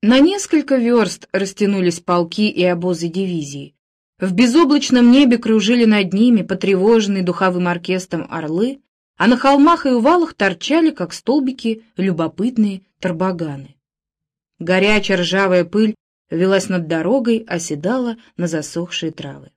На несколько верст растянулись полки и обозы дивизии. В безоблачном небе кружили над ними потревоженные духовым оркестром орлы, а на холмах и увалах торчали, как столбики, любопытные тарбаганы. Горячая ржавая пыль велась над дорогой, оседала на засохшие травы.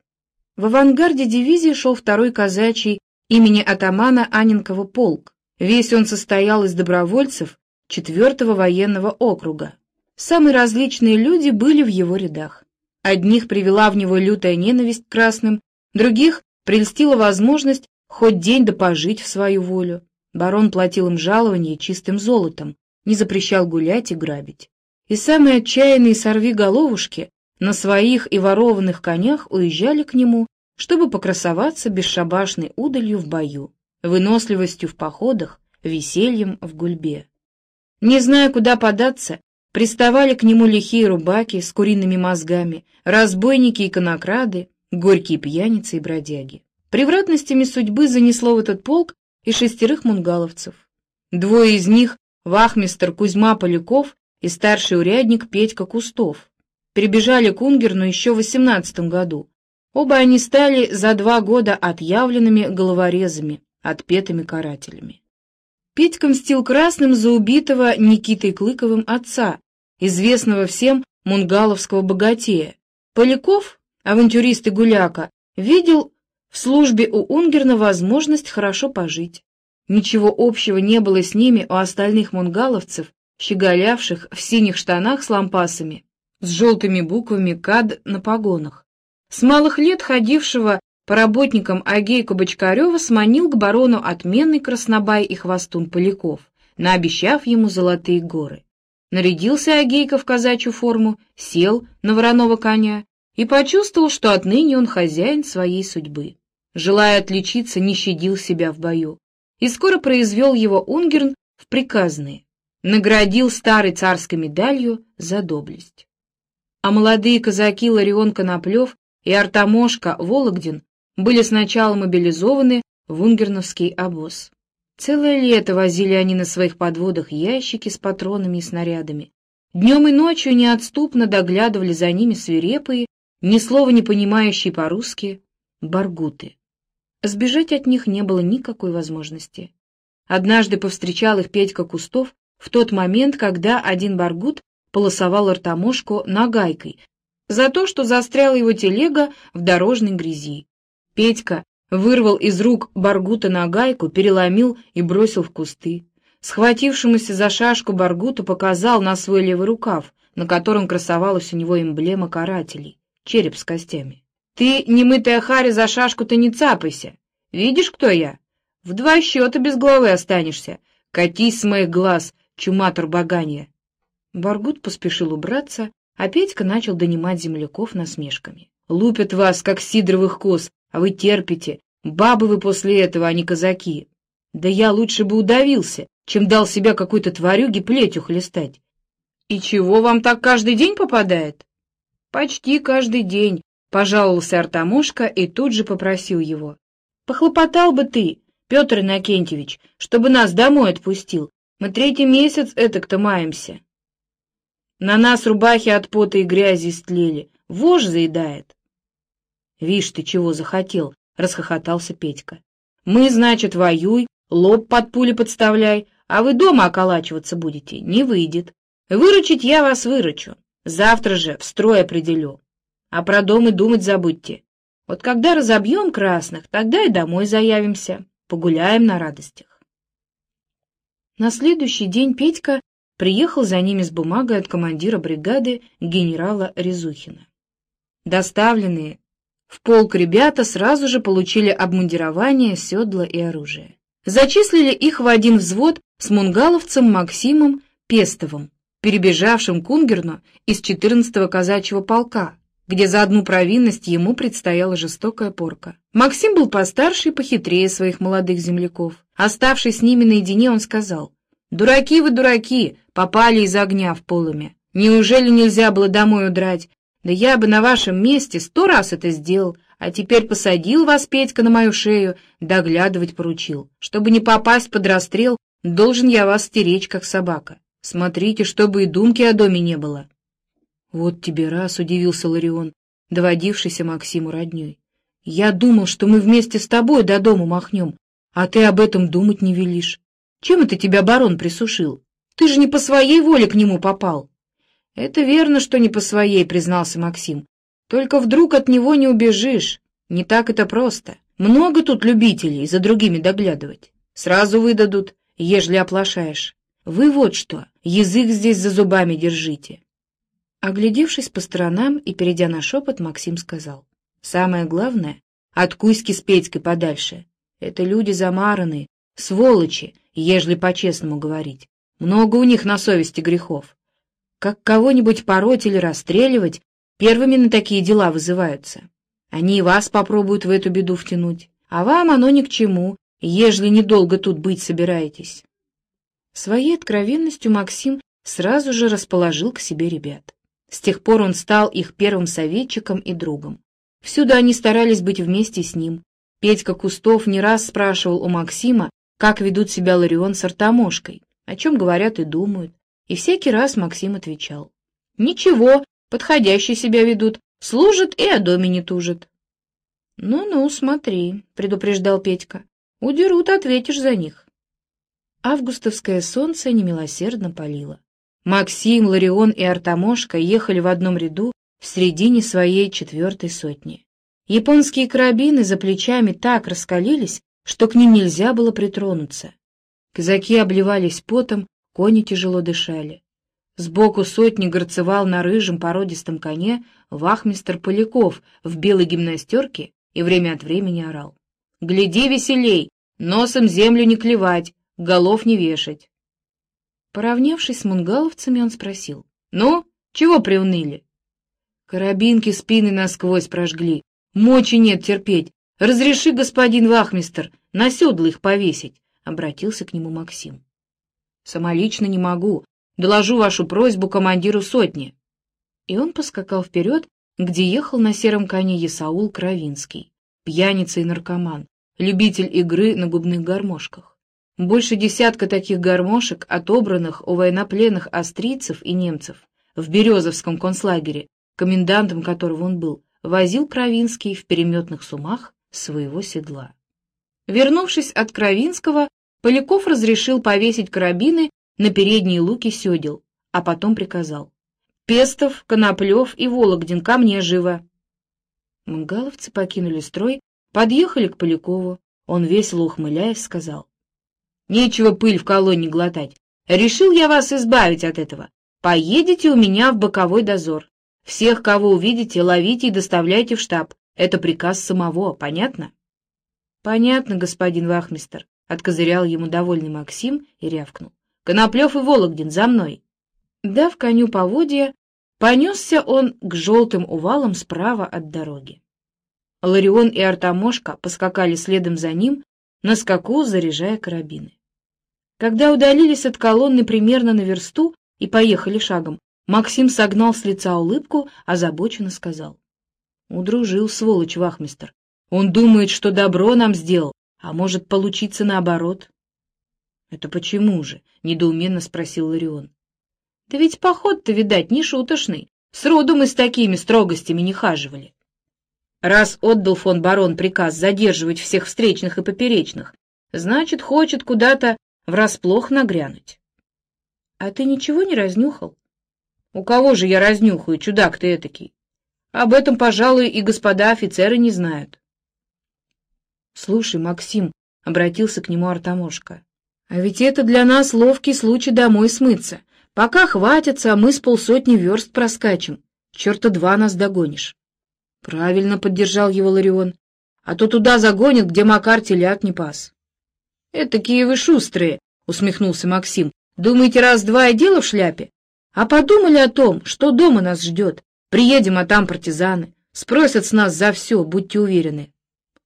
В авангарде дивизии шел второй казачий имени атамана Анинкова полк. Весь он состоял из добровольцев четвертого военного округа. Самые различные люди были в его рядах. Одних привела в него лютая ненависть к красным, других прельстила возможность хоть день да пожить в свою волю. Барон платил им жалование чистым золотом, не запрещал гулять и грабить. И самые отчаянные сорви-головушки на своих и ворованных конях уезжали к нему, чтобы покрасоваться бесшабашной удалью в бою, выносливостью в походах, весельем в гульбе. Не зная, куда податься, приставали к нему лихие рубаки с куриными мозгами, разбойники и конокрады, горькие пьяницы и бродяги. Превратностями судьбы занесло в этот полк и шестерых мунгаловцев. Двое из них — вахмистр Кузьма Поляков и старший урядник Петька Кустов. Прибежали к Унгерну еще в восемнадцатом году. Оба они стали за два года отъявленными головорезами, отпетыми карателями. Петька мстил красным за убитого Никитой Клыковым отца, известного всем мунгаловского богатея. Поляков, авантюрист и гуляка, видел в службе у Унгерна возможность хорошо пожить. Ничего общего не было с ними у остальных мунгаловцев, щеголявших в синих штанах с лампасами, с желтыми буквами «КАД» на погонах. С малых лет ходившего по работникам Агейку Бочкарева сманил к барону отменный краснобай и хвостун Поляков, наобещав ему золотые горы. Нарядился Агейка в казачью форму, сел на вороного коня и почувствовал, что отныне он хозяин своей судьбы желая отличиться, не щадил себя в бою, и скоро произвел его Унгерн в приказные, наградил старой царской медалью за доблесть. А молодые казаки Ларион Коноплев и Артамошка Вологдин были сначала мобилизованы в унгерновский обоз. Целое лето возили они на своих подводах ящики с патронами и снарядами. Днем и ночью неотступно доглядывали за ними свирепые, ни слова не понимающие по-русски, баргуты. Сбежать от них не было никакой возможности. Однажды повстречал их Петька Кустов в тот момент, когда один баргут полосовал артамошку нагайкой за то, что застряла его телега в дорожной грязи. Петька вырвал из рук баргута нагайку, переломил и бросил в кусты. Схватившемуся за шашку баргуту показал на свой левый рукав, на котором красовалась у него эмблема карателей — череп с костями. Ты, немытая харя, за шашку-то не цапайся. Видишь, кто я? В два счета без головы останешься. Катись с моих глаз, чума турбаганья. Баргут поспешил убраться, а Петька начал донимать земляков насмешками. Лупят вас, как сидоровых коз, а вы терпите. Бабы вы после этого, а не казаки. Да я лучше бы удавился, чем дал себя какой-то тварюге плетью хлестать. И чего вам так каждый день попадает? Почти каждый день, Пожаловался Артамушка и тут же попросил его. «Похлопотал бы ты, Петр Иннокентьевич, чтобы нас домой отпустил. Мы третий месяц этак-то маемся. На нас рубахи от пота и грязи истлели. Вож заедает». «Вишь ты, чего захотел!» — расхохотался Петька. «Мы, значит, воюй, лоб под пули подставляй, а вы дома околачиваться будете. Не выйдет. Выручить я вас выручу. Завтра же в строй определю. А про дом и думать забудьте. Вот когда разобьем красных, тогда и домой заявимся, погуляем на радостях. На следующий день Петька приехал за ними с бумагой от командира бригады генерала Резухина. Доставленные в полк ребята сразу же получили обмундирование, седла и оружие. Зачислили их в один взвод с мунгаловцем Максимом Пестовым, перебежавшим к Унгерну из 14-го казачьего полка, где за одну провинность ему предстояла жестокая порка. Максим был постарше и похитрее своих молодых земляков. Оставшись с ними наедине, он сказал, «Дураки вы, дураки, попали из огня в полыми. Неужели нельзя было домой удрать? Да я бы на вашем месте сто раз это сделал, а теперь посадил вас, Петька, на мою шею, доглядывать поручил. Чтобы не попасть под расстрел, должен я вас стеречь, как собака. Смотрите, чтобы и думки о доме не было». «Вот тебе раз», — удивился Ларион, доводившийся Максиму родней. «Я думал, что мы вместе с тобой до дома махнем, а ты об этом думать не велишь. Чем это тебя барон присушил? Ты же не по своей воле к нему попал». «Это верно, что не по своей», — признался Максим. «Только вдруг от него не убежишь. Не так это просто. Много тут любителей за другими доглядывать. Сразу выдадут, ежели оплошаешь. Вы вот что, язык здесь за зубами держите». Оглядевшись по сторонам и перейдя на шепот, Максим сказал. «Самое главное, от Кузьки с Петькой подальше. Это люди замаранные, сволочи, ежели по-честному говорить. Много у них на совести грехов. Как кого-нибудь пороть или расстреливать, первыми на такие дела вызываются. Они и вас попробуют в эту беду втянуть. А вам оно ни к чему, ежели недолго тут быть собираетесь». Своей откровенностью Максим сразу же расположил к себе ребят. С тех пор он стал их первым советчиком и другом. Всюду они старались быть вместе с ним. Петька Кустов не раз спрашивал у Максима, как ведут себя Ларион с Артамошкой, о чем говорят и думают, и всякий раз Максим отвечал. «Ничего, подходящие себя ведут, служат и о доме не тужат». «Ну-ну, смотри», — предупреждал Петька, — «удерут, ответишь за них». Августовское солнце немилосердно палило. Максим, Ларион и Артамошка ехали в одном ряду в середине своей четвертой сотни. Японские карабины за плечами так раскалились, что к ним нельзя было притронуться. Казаки обливались потом, кони тяжело дышали. Сбоку сотни горцевал на рыжем породистом коне вахмистр Поляков в белой гимнастерке и время от времени орал. «Гляди веселей! Носом землю не клевать, голов не вешать!» Поравнявшись с мунгаловцами, он спросил. «Ну, чего приуныли?» «Карабинки спины насквозь прожгли. Мочи нет терпеть. Разреши, господин вахмистер, на седло их повесить», — обратился к нему Максим. «Самолично не могу. Доложу вашу просьбу командиру сотни». И он поскакал вперед, где ехал на сером коне Есаул Кровинский, пьяница и наркоман, любитель игры на губных гармошках. Больше десятка таких гармошек, отобранных у военнопленных австрийцев и немцев, в Березовском концлагере, комендантом которого он был, возил Кровинский в переметных сумах своего седла. Вернувшись от Кровинского, Поляков разрешил повесить карабины на передние луки седел, а потом приказал. «Пестов, Коноплев и Вологдин, ко мне живо!» Мунгаловцы покинули строй, подъехали к Полякову. Он, весело ухмыляясь, сказал. Нечего пыль в колонне глотать. Решил я вас избавить от этого. Поедете у меня в боковой дозор. Всех, кого увидите, ловите и доставляйте в штаб. Это приказ самого, понятно? — Понятно, господин Вахмистер, — откозырял ему довольный Максим и рявкнул. — Коноплев и Вологдин, за мной! Дав коню поводья, понесся он к желтым увалам справа от дороги. Ларион и Артамошка поскакали следом за ним, на скаку заряжая карабины. Когда удалились от колонны примерно на версту и поехали шагом, Максим согнал с лица улыбку, озабоченно сказал. Удружил, сволочь, вахмистер. Он думает, что добро нам сделал, а может получиться наоборот. — Это почему же? — недоуменно спросил Ларион. — Да ведь поход-то, видать, не шуточный. Сроду мы с такими строгостями не хаживали. Раз отдал фон барон приказ задерживать всех встречных и поперечных, значит, хочет куда-то врасплох нагрянуть. — А ты ничего не разнюхал? — У кого же я разнюхаю, чудак ты этакий? Об этом, пожалуй, и господа офицеры не знают. — Слушай, Максим, — обратился к нему Артамошка, — а ведь это для нас ловкий случай домой смыться. Пока хватится, а мы с полсотни верст проскачем. Черта два нас догонишь. — Правильно поддержал его Ларион. — А то туда загонят, где Макар телят не пас. «Этакие вы шустрые!» — усмехнулся Максим. «Думаете, раз-два и дело в шляпе? А подумали о том, что дома нас ждет. Приедем, а там партизаны. Спросят с нас за все, будьте уверены.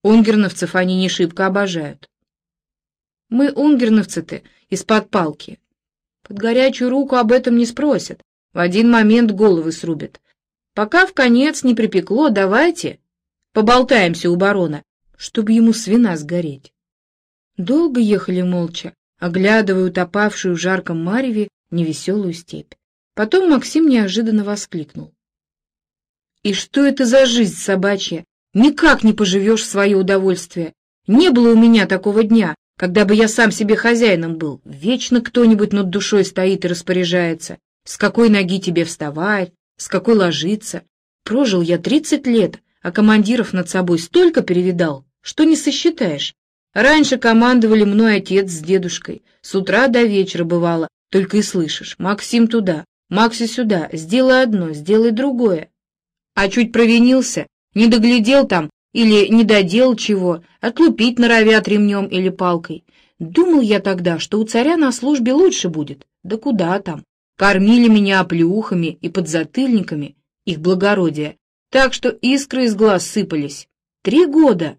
Унгерновцев они не шибко обожают». «Мы унгерновцы-то из-под палки. Под горячую руку об этом не спросят. В один момент головы срубят. Пока в конец не припекло, давайте поболтаемся у барона, чтобы ему свина сгореть». Долго ехали молча, оглядывая утопавшую в жарком мареве невеселую степь. Потом Максим неожиданно воскликнул. И что это за жизнь собачья? Никак не поживешь в свое удовольствие. Не было у меня такого дня, когда бы я сам себе хозяином был. Вечно кто-нибудь над душой стоит и распоряжается. С какой ноги тебе вставать, с какой ложиться. Прожил я тридцать лет, а командиров над собой столько перевидал, что не сосчитаешь. Раньше командовали мной отец с дедушкой. С утра до вечера бывало, только и слышишь. Максим туда, Макси сюда, сделай одно, сделай другое. А чуть провинился, не доглядел там или не доделал чего, отлупить норовят ремнем или палкой. Думал я тогда, что у царя на службе лучше будет. Да куда там? Кормили меня оплеухами и подзатыльниками, их благородие, так что искры из глаз сыпались. Три года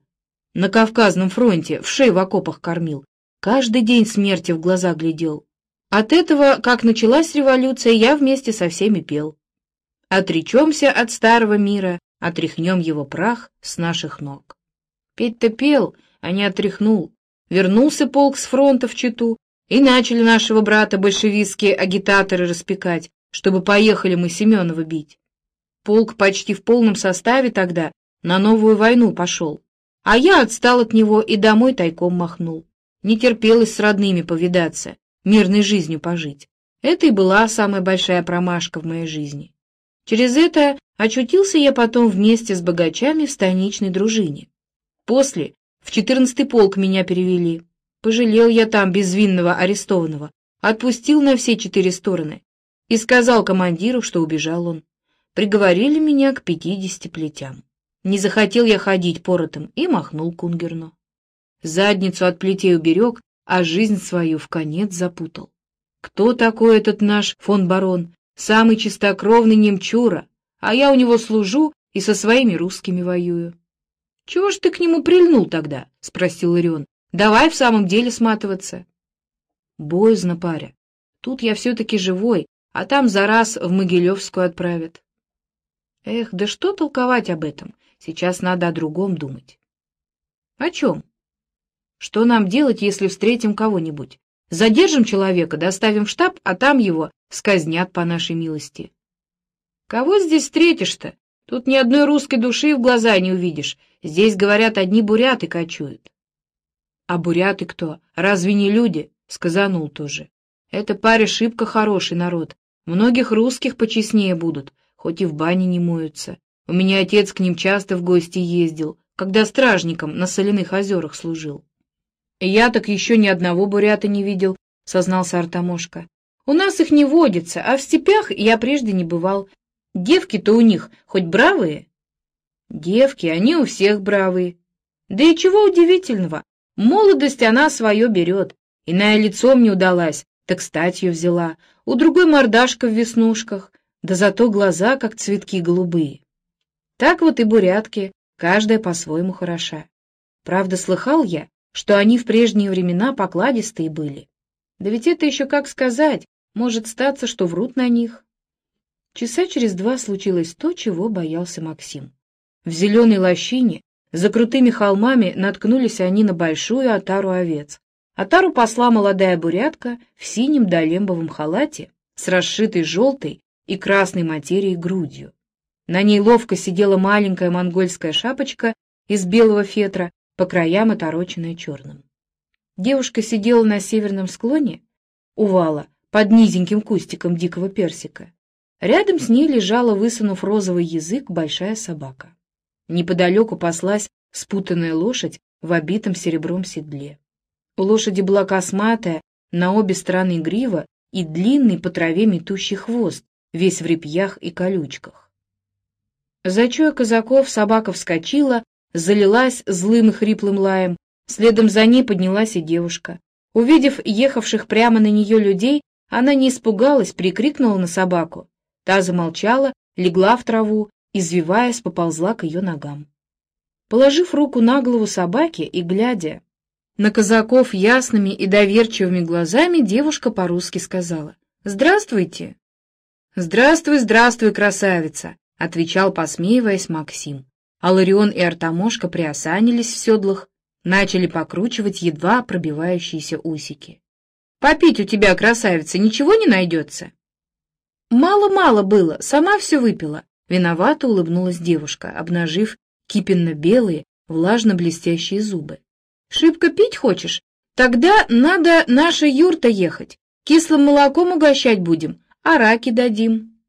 на Кавказном фронте в шей в окопах кормил. Каждый день смерти в глаза глядел. От этого, как началась революция, я вместе со всеми пел. Отречемся от старого мира, отряхнем его прах с наших ног. Петь-то пел, а не отряхнул. Вернулся полк с фронта в Читу, и начали нашего брата большевистские агитаторы распекать, чтобы поехали мы Семенова бить. Полк почти в полном составе тогда на новую войну пошел, а я отстал от него и домой тайком махнул. Не терпелось с родными повидаться, мирной жизнью пожить. Это и была самая большая промашка в моей жизни. Через это очутился я потом вместе с богачами в станичной дружине. После в четырнадцатый полк меня перевели. Пожалел я там безвинного арестованного, отпустил на все четыре стороны и сказал командиру, что убежал он. Приговорили меня к пятидесяти плетям. Не захотел я ходить поротом и махнул Кунгерну. Задницу от плетей уберег, а жизнь свою в конец запутал. Кто такой этот наш фон барон? Самый чистокровный немчура, а я у него служу и со своими русскими воюю. — Чего ж ты к нему прильнул тогда? — спросил Ирион. — Давай в самом деле сматываться. — Боязно, паря. Тут я все-таки живой, а там за раз в Могилевскую отправят. Эх, да что толковать об этом? Сейчас надо о другом думать. — О чем? — Что нам делать, если встретим кого-нибудь? Задержим человека, доставим в штаб, а там его сказнят по нашей милости. Кого здесь встретишь-то? Тут ни одной русской души в глаза не увидишь. Здесь, говорят, одни буряты кочуют. А буряты кто? Разве не люди? Сказанул тоже. Это паре шибко хороший народ. Многих русских почестнее будут, хоть и в бане не моются. У меня отец к ним часто в гости ездил, когда стражником на соляных озерах служил. «Я так еще ни одного бурята не видел», — сознался Артамошка. «У нас их не водится, а в степях я прежде не бывал. Девки-то у них хоть бравые?» «Девки, они у всех бравые. Да и чего удивительного, молодость она свое берет. Иная лицом не удалась, так статью взяла, у другой мордашка в веснушках, да зато глаза, как цветки голубые. Так вот и бурятки, каждая по-своему хороша. Правда, слыхал я, что они в прежние времена покладистые были. Да ведь это еще как сказать, может статься, что врут на них. Часа через два случилось то, чего боялся Максим. В зеленой лощине, за крутыми холмами, наткнулись они на большую отару овец. Отару посла молодая бурятка в синем долембовом халате с расшитой желтой и красной материей грудью. На ней ловко сидела маленькая монгольская шапочка из белого фетра по краям отороченная черным. Девушка сидела на северном склоне у вала под низеньким кустиком дикого персика. Рядом с ней лежала, высунув розовый язык, большая собака. Неподалеку паслась спутанная лошадь в обитом серебром седле. У лошади была косматая, на обе стороны грива и длинный по траве метущий хвост, весь в репьях и колючках. Зачуя казаков, собака вскочила, залилась злым и хриплым лаем. Следом за ней поднялась и девушка. Увидев ехавших прямо на нее людей, она не испугалась, прикрикнула на собаку. Та замолчала, легла в траву, извиваясь, поползла к ее ногам. Положив руку на голову собаки и глядя на казаков ясными и доверчивыми глазами, девушка по-русски сказала «Здравствуйте!» «Здравствуй, здравствуй, красавица!» — отвечал, посмеиваясь, Максим. А Ларион и Артамошка приосанились в седлах, начали покручивать едва пробивающиеся усики. «Попить у тебя, красавица, ничего не найдется?» «Мало-мало было, сама все выпила. Виновато улыбнулась девушка, обнажив кипенно-белые, влажно-блестящие зубы. «Шибко пить хочешь? Тогда надо наша юрта ехать. Кислым молоком угощать будем, а раки дадим».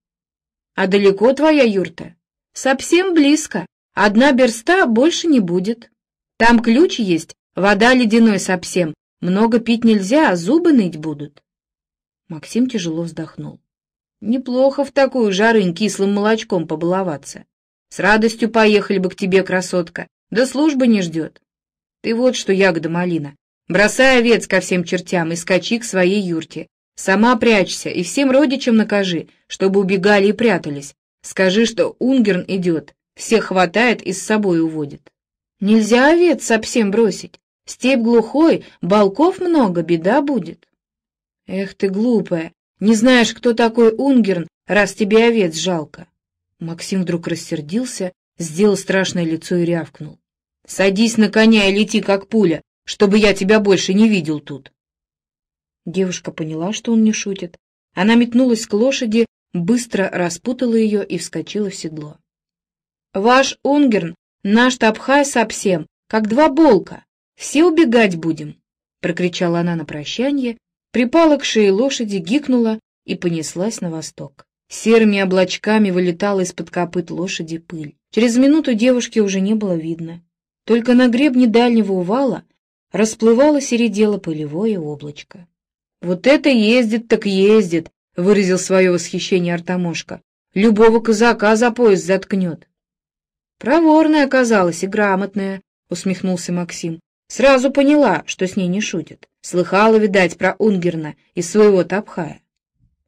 «А далеко твоя юрта?» «Совсем близко. Одна берста больше не будет. Там ключ есть, вода ледяной совсем. Много пить нельзя, а зубы ныть будут». Максим тяжело вздохнул. Неплохо в такую жарынь кислым молочком побаловаться. С радостью поехали бы к тебе, красотка, да служба не ждет. Ты вот что, ягода малина, бросай овец ко всем чертям и скачи к своей юрте. Сама прячься и всем родичам накажи, чтобы убегали и прятались. Скажи, что Унгерн идет, всех хватает и с собой уводит. Нельзя овец совсем бросить. Степь глухой, балков много, беда будет. Эх ты глупая, не знаешь, кто такой Унгерн, раз тебе овец жалко. Максим вдруг рассердился, сделал страшное лицо и рявкнул. «Садись на коня и лети, как пуля, чтобы я тебя больше не видел тут!» Девушка поняла, что он не шутит. Она метнулась к лошади, быстро распутала ее и вскочила в седло. «Ваш Унгерн, наш Тапхай совсем, как два болка. Все убегать будем!» — прокричала она на прощание припала к шее лошади, гикнула и понеслась на восток. Серыми облачками вылетала из-под копыт лошади пыль. Через минуту девушки уже не было видно. Только на гребне дальнего увала расплывалось и редело пылевое облачко. «Вот это ездит так ездит!» — выразил свое восхищение Артамошка. «Любого казака за пояс заткнет». «Проворная оказалась и грамотная», — усмехнулся Максим. Сразу поняла, что с ней не шутят. Слыхала, видать, про Унгерна из своего тапхая.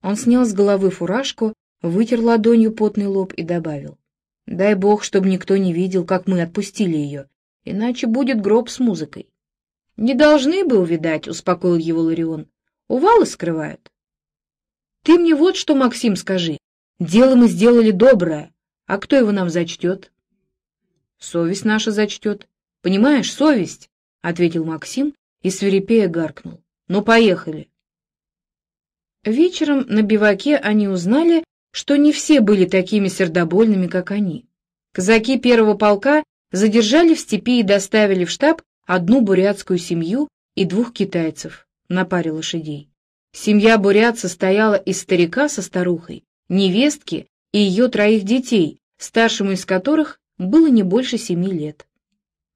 Он снял с головы фуражку, вытер ладонью потный лоб и добавил. «Дай бог, чтобы никто не видел, как мы отпустили ее, иначе будет гроб с музыкой». «Не должны бы увидать», — успокоил его Ларион. «Увалы скрывают». «Ты мне вот что, Максим, скажи. Дело мы сделали доброе, а кто его нам зачтет?» «Совесть наша зачтет. Понимаешь, совесть. — ответил Максим и свирепея гаркнул. «Ну, поехали!» Вечером на биваке они узнали, что не все были такими сердобольными, как они. Казаки первого полка задержали в степи и доставили в штаб одну бурятскую семью и двух китайцев на паре лошадей. Семья бурят состояла из старика со старухой, невестки и ее троих детей, старшему из которых было не больше семи лет.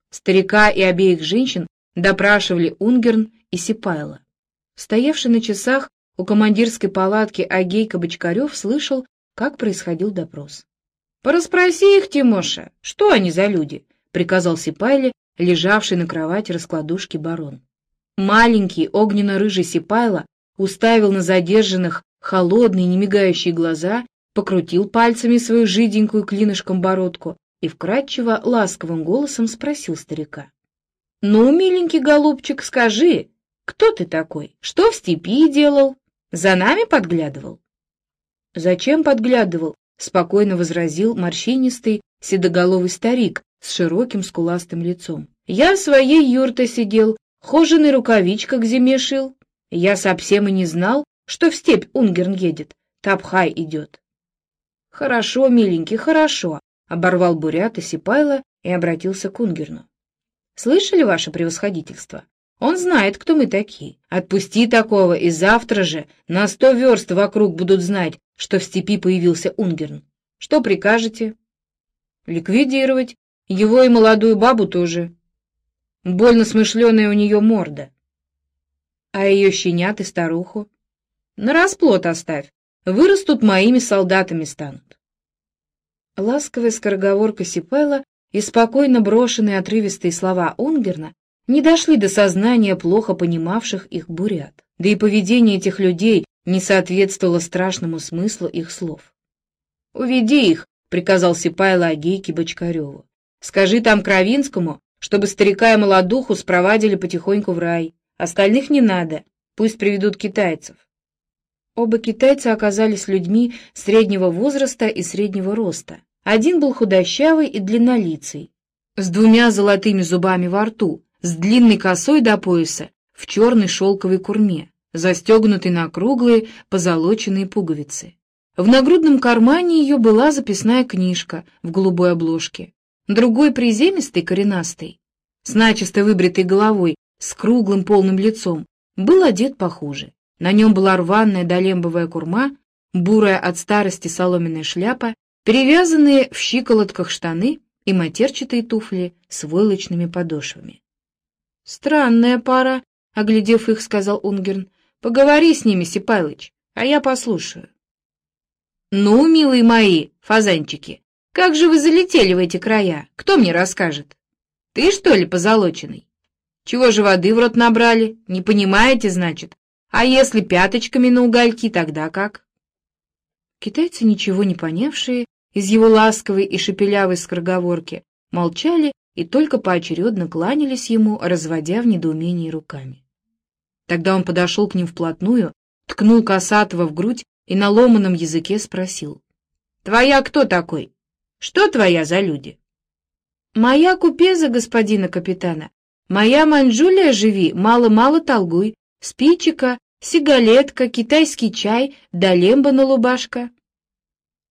Старика и обеих женщин допрашивали Унгерн и Сипайло. Стоявший на часах у командирской палатки Агейка Бочкарев слышал, как происходил допрос. «Пораспроси их, Тимоша, что они за люди?» — приказал Сипайле, лежавший на кровати раскладушки барон. Маленький огненно-рыжий Сипайло уставил на задержанных холодные, немигающие глаза, покрутил пальцами свою жиденькую клинышком бородку и вкрадчиво, ласковым голосом спросил старика. — Ну, миленький голубчик, скажи, кто ты такой? Что в степи делал? За нами подглядывал? — Зачем подглядывал? — спокойно возразил морщинистый, седоголовый старик с широким скуластым лицом. — Я в своей юрте сидел, хоженый рукавичка к зиме шил. Я совсем и не знал, что в степь Унгерн едет, Тапхай идет. — Хорошо, миленький, хорошо, оборвал Бурята Сипайло и обратился к Унгерну. «Слышали, ваше превосходительство? Он знает, кто мы такие. Отпусти такого, и завтра же на сто верст вокруг будут знать, что в степи появился Унгерн. Что прикажете?» «Ликвидировать. Его и молодую бабу тоже. Больно смышленая у нее морда. А ее щенят и старуху? На расплод оставь. Вырастут моими солдатами станут. Ласковая скороговорка Сипайла и спокойно брошенные отрывистые слова Унгерна не дошли до сознания плохо понимавших их бурят, да и поведение этих людей не соответствовало страшному смыслу их слов. «Уведи их», — приказал Сипайло Агейке Бочкареву. «Скажи там Кровинскому, чтобы старика и молодуху спровадили потихоньку в рай. Остальных не надо, пусть приведут китайцев». Оба китайца оказались людьми среднего возраста и среднего роста. Один был худощавый и длиннолицый, с двумя золотыми зубами во рту, с длинной косой до пояса, в черной шелковой курме, застегнутой на круглые позолоченные пуговицы. В нагрудном кармане ее была записная книжка в голубой обложке. Другой приземистый, коренастый, с начисто выбритой головой, с круглым полным лицом, был одет похуже. На нем была рваная долембовая курма, бурая от старости соломенная шляпа, перевязанные в щиколотках штаны и матерчатые туфли с войлочными подошвами. «Странная пара», — оглядев их, сказал Унгерн. «Поговори с ними, Сипайлыч, а я послушаю». «Ну, милые мои, фазанчики, как же вы залетели в эти края? Кто мне расскажет? Ты, что ли, позолоченный? Чего же воды в рот набрали? Не понимаете, значит? А если пяточками на угольки, тогда как?» Китайцы, ничего не понявшие, из его ласковой и шепелявой скороговорки, молчали и только поочередно кланялись ему, разводя в недоумении руками. Тогда он подошел к ним вплотную, ткнул Касатова в грудь и на ломаном языке спросил. «Твоя кто такой? Что твоя за люди?» «Моя купеза, господина капитана. Моя манжулия живи, мало-мало толгуй, спичика, сигалетка, китайский чай, да лемба на лубашка».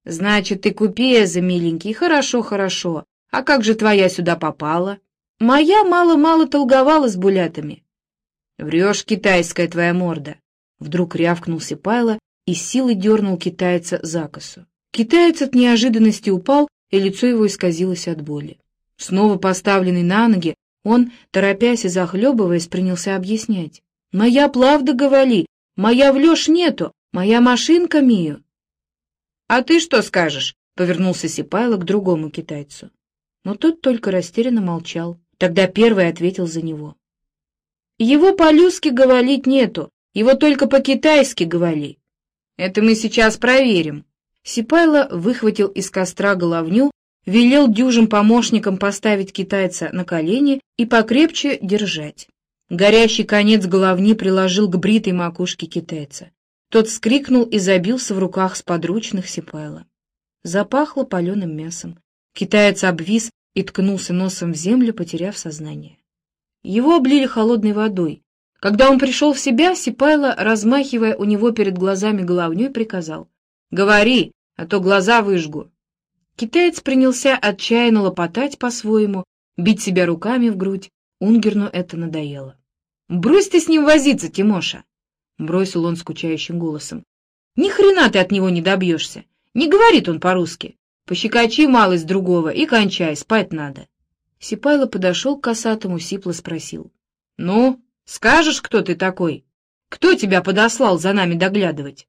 «Значит, ты купеза, миленький, хорошо-хорошо. А как же твоя сюда попала?» «Моя мало-мало толговала с булятами». «Врешь, китайская твоя морда!» Вдруг рявкнул Сипайло и силой дернул китайца за косу. Китаец от неожиданности упал, и лицо его исказилось от боли. Снова поставленный на ноги, он, торопясь и захлебываясь, принялся объяснять. «Моя плавда говори, моя в лёж нету, моя машинка мию». «А ты что скажешь?» — повернулся Сипайло к другому китайцу. Но тот только растерянно молчал. Тогда первый ответил за него. «Его по-люски говорить нету, его только по-китайски говори. Это мы сейчас проверим. Сипайло выхватил из костра головню, велел дюжим помощникам поставить китайца на колени и покрепче держать. Горящий конец головни приложил к бритой макушке китайца. Тот вскрикнул и забился в руках с подручных Сипайла. Запахло паленым мясом. Китаец обвис и ткнулся носом в землю, потеряв сознание. Его облили холодной водой, когда он пришел в себя, Сипайло, размахивая у него перед глазами головней, приказал. «Говори, а то глаза выжгу». Китаец принялся отчаянно лопотать по-своему, бить себя руками в грудь. Унгерну это надоело. «Брось ты с ним возиться, Тимоша!» — бросил он скучающим голосом. «Ни хрена ты от него не добьешься. Не говорит он по-русски. Пощекочи малость другого и кончай, спать надо». Сипайло подошел к косатому, сипло спросил. «Ну, Скажешь, кто ты такой? Кто тебя подослал за нами доглядывать?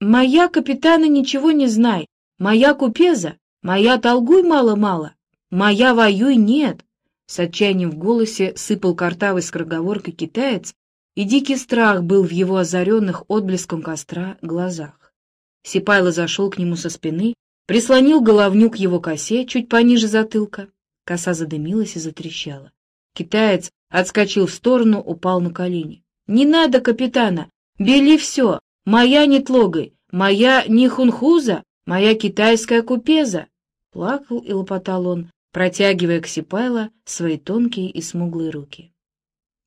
Моя капитана ничего не знай, моя купеза, моя толгуй мало-мало, моя воюй нет. С отчаянием в голосе сыпал картавой скороговоркой китаец, и дикий страх был в его озаренных отблеском костра глазах. Сипайло зашел к нему со спины, прислонил головню к его косе чуть пониже затылка. Коса задымилась и затрещала. Китаец отскочил в сторону, упал на колени. «Не надо, капитана! Бели все! Моя не тлогай! Моя не хунхуза! Моя китайская купеза!» Плакал и лопотал он, протягивая к Сипайло свои тонкие и смуглые руки.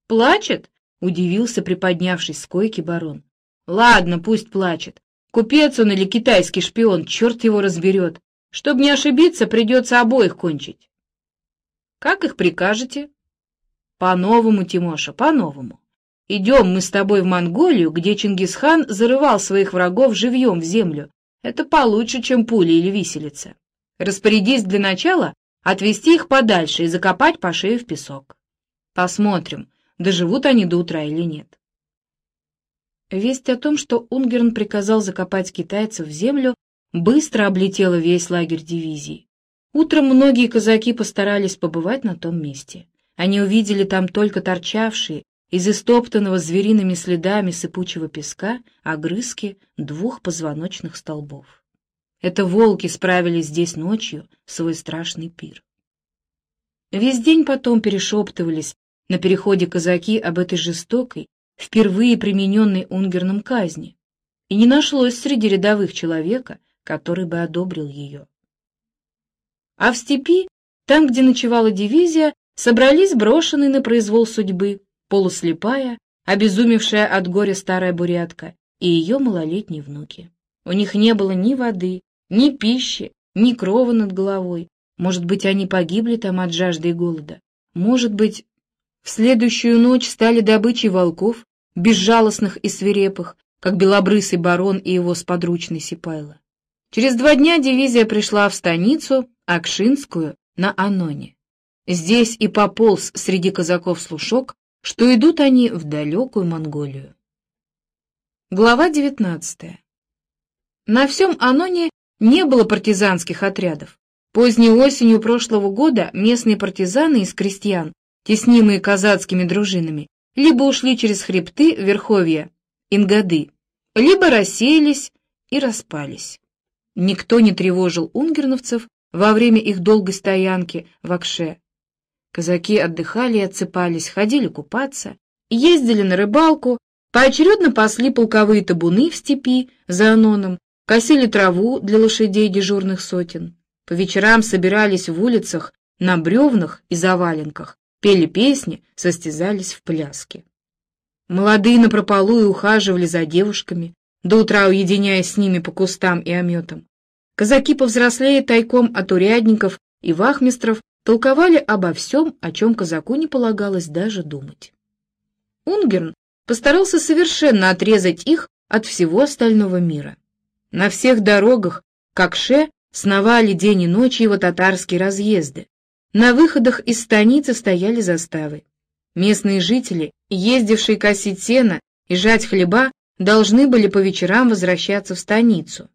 «Плачет?» — удивился приподнявшись с койки барон. «Ладно, пусть плачет. Купец он или китайский шпион, черт его разберет. Чтоб не ошибиться, придется обоих кончить». «Как их прикажете?» По-новому, Тимоша, по-новому. Идем мы с тобой в Монголию, где Чингисхан зарывал своих врагов живьем в землю. Это получше, чем пули или виселица. Распорядись для начала отвести их подальше и закопать по шею в песок. Посмотрим, доживут они до утра или нет. Весть о том, что Унгерн приказал закопать китайцев в землю, быстро облетела весь лагерь дивизии. Утром многие казаки постарались побывать на том месте. Они увидели там только торчавшие из истоптанного звериными следами сыпучего песка огрызки двух позвоночных столбов. Это волки справились здесь ночью свой страшный пир. Весь день потом перешептывались на переходе казаки об этой жестокой, впервые примененной Унгерном казни, и не нашлось среди рядовых человека, который бы одобрил ее. А в степи, там, где ночевала дивизия, собрались брошенные на произвол судьбы, полуслепая, обезумевшая от горя старая бурятка и ее малолетние внуки. У них не было ни воды, ни пищи, ни крова над головой. Может быть, они погибли там от жажды и голода. Может быть, в следующую ночь стали добычей волков, безжалостных и свирепых, как белобрысый барон и его сподручный Сипайло. Через два дня дивизия пришла в станицу Акшинскую на Аноне. Здесь и пополз среди казаков слушок, что идут они в далекую Монголию. Глава 19. На всем Аноне не было партизанских отрядов. Поздней осенью прошлого года местные партизаны из крестьян, теснимые казацкими дружинами, либо ушли через хребты верховья, Ингады, либо рассеялись и распались. Никто не тревожил унгерновцев во время их долгой стоянки в Акше. Казаки отдыхали и отсыпались, ходили купаться, ездили на рыбалку, поочередно пасли полковые табуны в степи за Аноном, косили траву для лошадей дежурных сотен. По вечерам собирались в улицах на бревнах и заваленках, пели песни, состязались в пляске. Молодые напропалую ухаживали за девушками, до утра уединяясь с ними по кустам и ометам. Казаки повзрослее тайком от урядников и вахмистров толковали обо всем, о чем казаку не полагалось даже думать. Унгерн постарался совершенно отрезать их от всего остального мира. На всех дорогах, как Ше, сновали день и ночь его татарские разъезды. На выходах из станицы стояли заставы. Местные жители, ездившие косить сено и жать хлеба, должны были по вечерам возвращаться в станицу.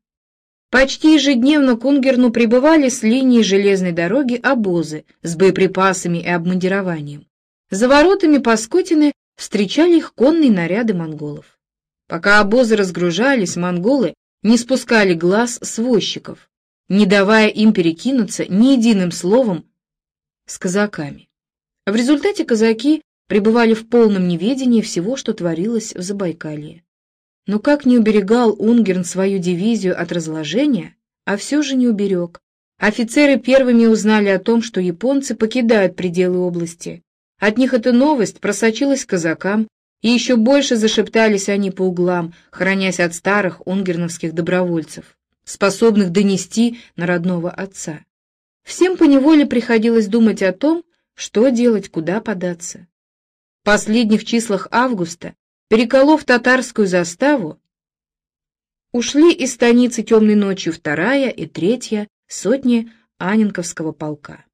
Почти ежедневно к Унгерну прибывали с линии железной дороги обозы с боеприпасами и обмундированием. За воротами Паскотины встречали их конные наряды монголов. Пока обозы разгружались, монголы не спускали глаз с возчиков, не давая им перекинуться ни единым словом с казаками. В результате казаки пребывали в полном неведении всего, что творилось в Забайкалье. Но как не уберегал Унгерн свою дивизию от разложения, а все же не уберег. Офицеры первыми узнали о том, что японцы покидают пределы области. От них эта новость просочилась к казакам, и еще больше зашептались они по углам, хранясь от старых унгерновских добровольцев, способных донести на родного отца. Всем поневоле приходилось думать о том, что делать, куда податься. В последних числах августа Переколов татарскую заставу, ушли из станицы темной ночью вторая и третья сотни Анинковского полка.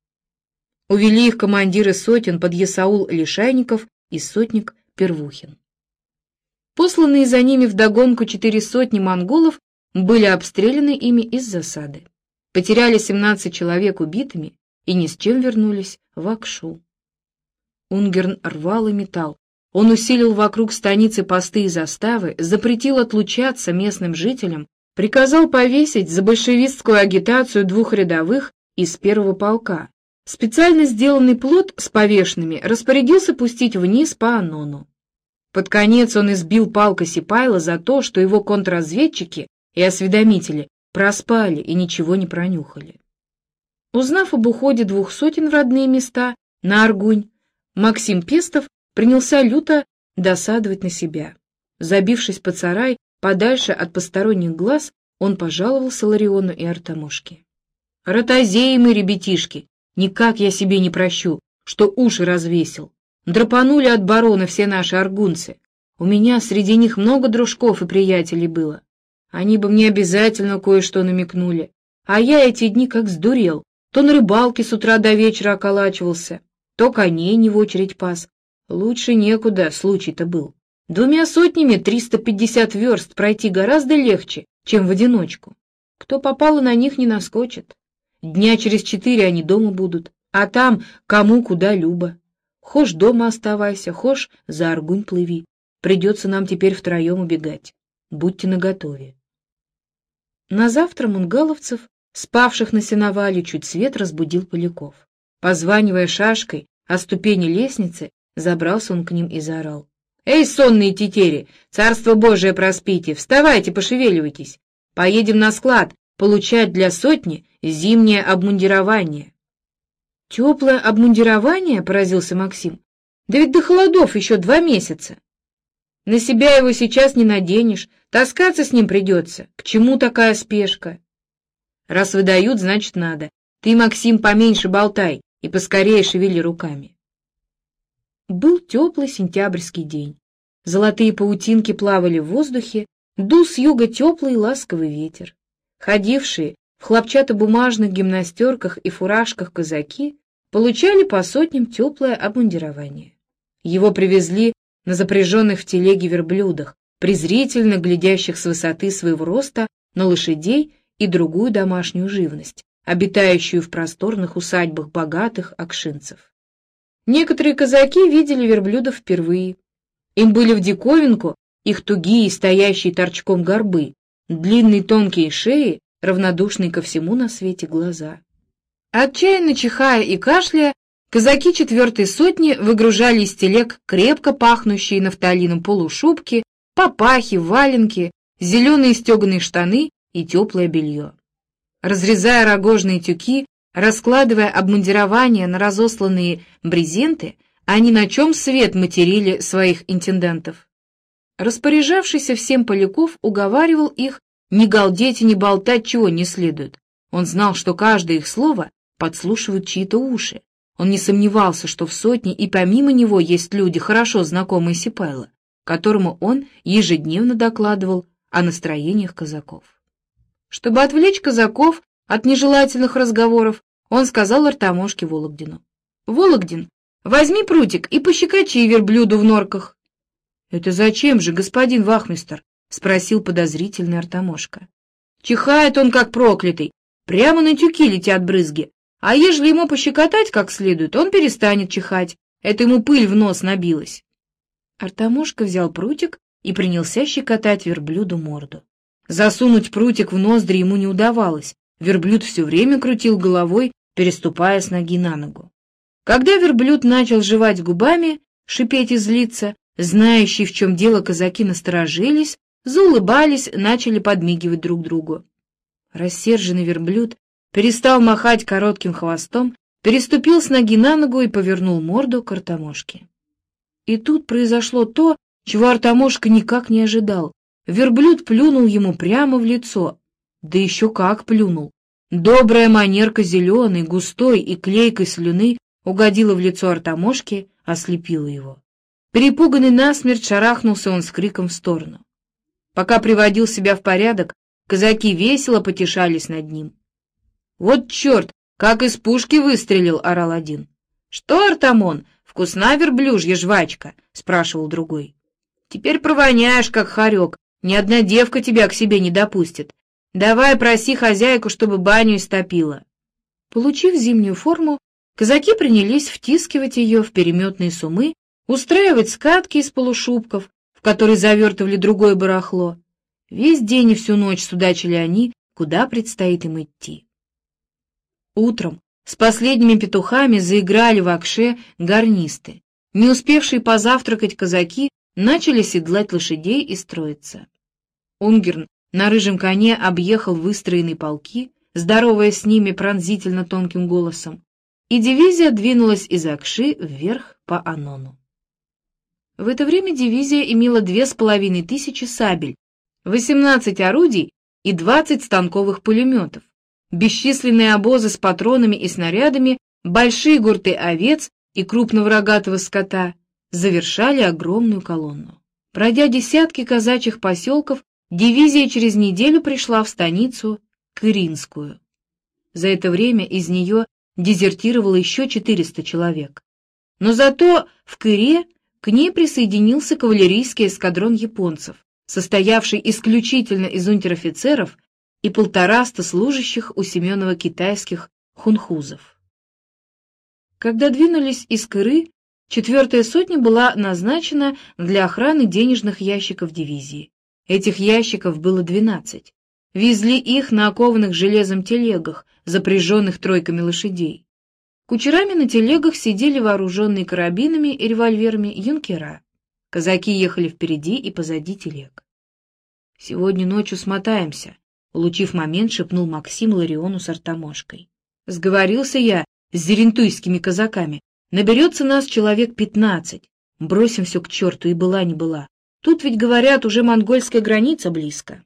Увели их командиры сотен под Ясаул Лишайников и сотник Первухин. Посланные за ними вдогонку четыре сотни монголов были обстреляны ими из засады. Потеряли 17 человек убитыми и ни с чем вернулись в Акшу. Унгерн рвал и металл, он усилил вокруг станицы посты и заставы, запретил отлучаться местным жителям, приказал повесить за большевистскую агитацию двух рядовых из первого полка. Специально сделанный плот с повешенными распорядился пустить вниз по Анону. Под конец он избил палка Сипайла за то, что его контрразведчики и осведомители проспали и ничего не пронюхали. Узнав об уходе двух сотен в родные места на Аргунь, Максим Пестов принялся люто досадовать на себя. Забившись под сарай, подальше от посторонних глаз, он пожаловался Лариону и Артамошке. «Ротозеи мы, ребятишки! Никак я себе не прощу, что уши развесил. Драпанули от барона все наши аргунцы. У меня среди них много дружков и приятелей было. Они бы мне обязательно кое-что намекнули. А я эти дни как сдурел. То на рыбалке с утра до вечера околачивался, то коней не в очередь пас, Лучше некуда, случай-то был. Двумя сотнями 350 верст пройти гораздо легче, чем в одиночку. Кто попало на них не наскочит. Дня через четыре они дома будут, а там кому куда любо. Хошь дома оставайся, хошь за Аргунь плыви. Придется нам теперь втроем убегать. Будьте наготове. На завтра мунгаловцев, спавших на сеновале, чуть свет разбудил Поляков. Позванивая шашкой о ступени лестницы, Забрался он к ним и заорал. «Эй, сонные тетери! Царство Божие проспите! Вставайте, пошевеливайтесь! Поедем на склад получать для сотни зимнее обмундирование!» «Теплое обмундирование?» — поразился Максим. «Да ведь до холодов еще два месяца!» «На себя его сейчас не наденешь, Таскаться с ним придется. К чему такая спешка? Раз выдают, значит надо. Ты, Максим, поменьше болтай и поскорее шевели руками. Был теплый сентябрьский день. Золотые паутинки плавали в воздухе, дул с юга теплый ласковый ветер. Ходившие в хлопчатобумажных гимнастерках и фуражках казаки получали по сотням теплое обмундирование. Его привезли на запряженных в телеге верблюдах, презрительно глядящих с высоты своего роста на лошадей и другую домашнюю живность, обитающую в просторных усадьбах богатых акшинцев. Некоторые казаки видели верблюдов впервые. Им были в диковинку их тугие, стоящие торчком горбы, длинные тонкие шеи, равнодушные ко всему на свете глаза. Отчаянно чихая и кашляя, казаки четвертой сотни выгружали из телег крепко пахнущие нафталином полушубки, папахи, валенки, зеленые стеганые штаны и теплое белье. Разрезая рогожные тюки, раскладывая обмундирование на разосланные брезенты, они на чем свет материли своих интендантов. Распоряжавшийся всем Поляков уговаривал их не галдеть и не болтать чего не следует. Он знал, что каждое их слово подслушивают чьи-то уши. Он не сомневался, что в сотне и помимо него есть люди, хорошо знакомые Сипайло, которому он ежедневно докладывал о настроениях казаков. Чтобы отвлечь казаков от нежелательных разговоров, он сказал Артамошке Вологдину. «Вологдин, возьми прутик и пощекочи верблюду в норках». «Это зачем же, господин вахмистр?» — спросил подозрительный Артамошка. «Чихает он, как проклятый, прямо на тюки летят брызги, а ежели ему пощекотать как следует, он перестанет чихать. Это ему пыль в нос набилась. Артамошка взял прутик и принялся щекотать верблюду морду. Засунуть прутик в ноздри ему не удавалось. Верблюд все время крутил головой, переступая с ноги на ногу. Когда верблюд начал жевать губами, шипеть и злиться, знающие, в чем дело казаки насторожились, заулыбались, начали подмигивать друг другу. Рассерженный верблюд перестал махать коротким хвостом, переступил с ноги на ногу и повернул морду к Артамошке. И тут произошло то, чего Артамошка никак не ожидал. Верблюд плюнул ему прямо в лицо. Да еще как плюнул. Добрая манерка зеленой, густой и клейкой слюны угодила в лицо Артамошки, ослепила его. Перепуганный насмерть шарахнулся он с криком в сторону. Пока приводил себя в порядок, казаки весело потешались над ним. «Вот черт, как из пушки выстрелил!» — орал один. «Что, Артамон, вкусна верблюжья жвачка?» — спрашивал другой. «Теперь провоняешь, как хорек. Ни одна девка тебя к себе не допустит. Давай проси хозяйку, чтобы баню истопила». Получив зимнюю форму, казаки принялись втискивать ее в переметные сумы, устраивать скатки из полушубков, в которые завертывали другое барахло. Весь день и всю ночь судачили они, куда предстоит им идти. Утром с последними петухами заиграли в акше гарнисты. Не успевшие позавтракать казаки начали седлать лошадей и строиться. Унгерн на рыжем коне объехал выстроенные полки, здороваясь с ними пронзительно тонким голосом, и дивизия двинулась из Акши вверх по Анону. В это время дивизия имела две с половиной тысячи сабель, 18 орудий и 20 станковых пулеметов, бесчисленные обозы с патронами и снарядами, большие гурты овец и крупного рогатого скота завершали огромную колонну. Пройдя десятки казачьих поселков, дивизия через неделю пришла в станицу Кыринскую. За это время из нее дезертировало еще 400 человек. Но зато в Кыре к ней присоединился кавалерийский эскадрон японцев, состоявший исключительно из унтер-офицеров и полтораста служащих у Семенова китайских хунхузов. Когда двинулись из Кыры, четвертая сотня была назначена для охраны денежных ящиков дивизии. Этих ящиков было двенадцать. Везли их на окованных железом телегах, запряженных тройками лошадей. Кучерами на телегах сидели вооруженные карабинами и револьверами юнкера. Казаки ехали впереди и позади телег. «Сегодня ночью смотаемся», Улучив момент, шепнул Максим Лариону с артамошкой. «Сговорился я с зерентуйскими казаками. Наберется нас человек пятнадцать. Бросим все к черту, и была не была. Тут ведь, говорят, уже монгольская граница близко.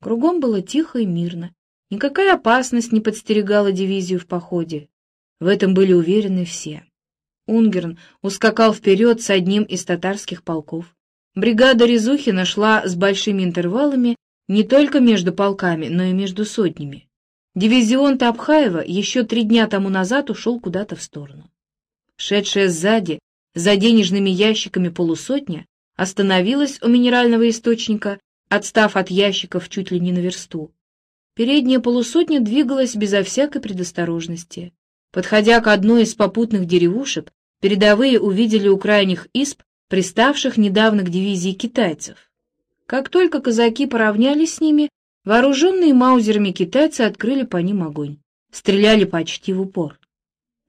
Кругом было тихо и мирно. Никакая опасность не подстерегала дивизию в походе. В этом были уверены все. Унгерн ускакал вперед с одним из татарских полков. Бригада Резухина шла с большими интервалами не только между полками, но и между сотнями. Дивизион Тапхаева еще три дня тому назад ушел куда-то в сторону. Шедшая сзади, за денежными ящиками полусотня, остановилась у минерального источника, отстав от ящиков чуть ли не на версту. Передняя полусотня двигалась безо всякой предосторожности. Подходя к одной из попутных деревушек, передовые увидели у крайних исп, приставших недавно к дивизии китайцев. Как только казаки поравнялись с ними, вооруженные маузерами китайцы открыли по ним огонь. Стреляли почти в упор.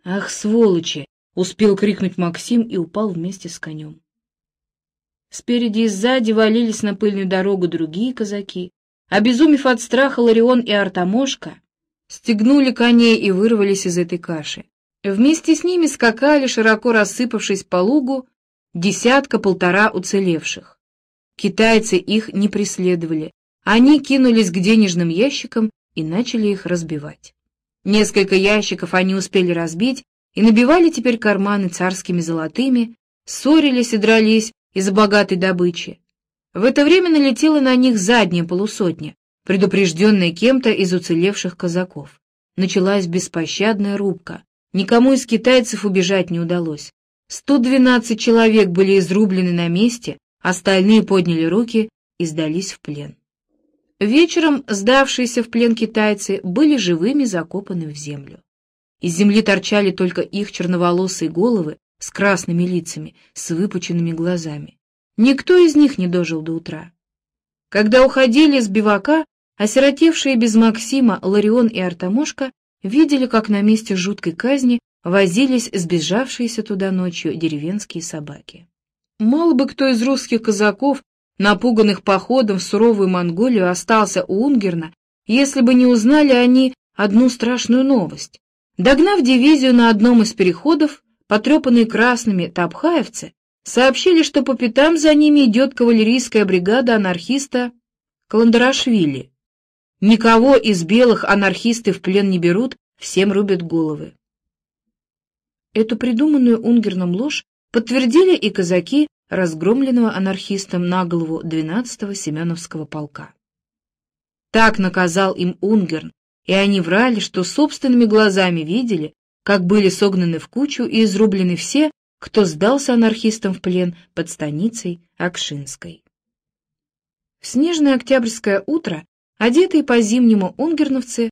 «Ах, сволочи!» — успел крикнуть Максим и упал вместе с конем. Спереди и сзади валились на пыльную дорогу другие казаки. Обезумев от страха Ларион и Артамошка, стегнули коней и вырвались из этой каши. Вместе с ними скакали, широко рассыпавшись по лугу, десятка-полтора уцелевших. Китайцы их не преследовали. Они кинулись к денежным ящикам и начали их разбивать. Несколько ящиков они успели разбить и набивали теперь карманы царскими золотыми, ссорились и дрались из-за богатой добычи. В это время налетела на них задняя полусотня, предупрежденная кем-то из уцелевших казаков. Началась беспощадная рубка. Никому из китайцев убежать не удалось. 112 человек были изрублены на месте, остальные подняли руки и сдались в плен. Вечером сдавшиеся в плен китайцы были живыми закопаны в землю. Из земли торчали только их черноволосые головы с красными лицами, с выпученными глазами. Никто из них не дожил до утра. Когда уходили с бивака, Осиротевшие без Максима Ларион и Артамошка видели, как на месте жуткой казни возились сбежавшиеся туда ночью деревенские собаки. Мало бы кто из русских казаков, напуганных походом в суровую Монголию, остался у Унгерна, если бы не узнали они одну страшную новость. Догнав дивизию на одном из переходов, потрепанные красными тапхаевцы сообщили, что по пятам за ними идет кавалерийская бригада анархиста Каландарашвили, Никого из белых анархисты в плен не берут, всем рубят головы. Эту придуманную Унгерном ложь подтвердили и казаки разгромленного анархистом на голову 12-го Семеновского полка. Так наказал им Унгерн, и они врали, что собственными глазами видели, как были согнаны в кучу и изрублены все, кто сдался анархистам в плен под станицей Акшинской. В снежное октябрьское утро Одетые по-зимнему унгерновцы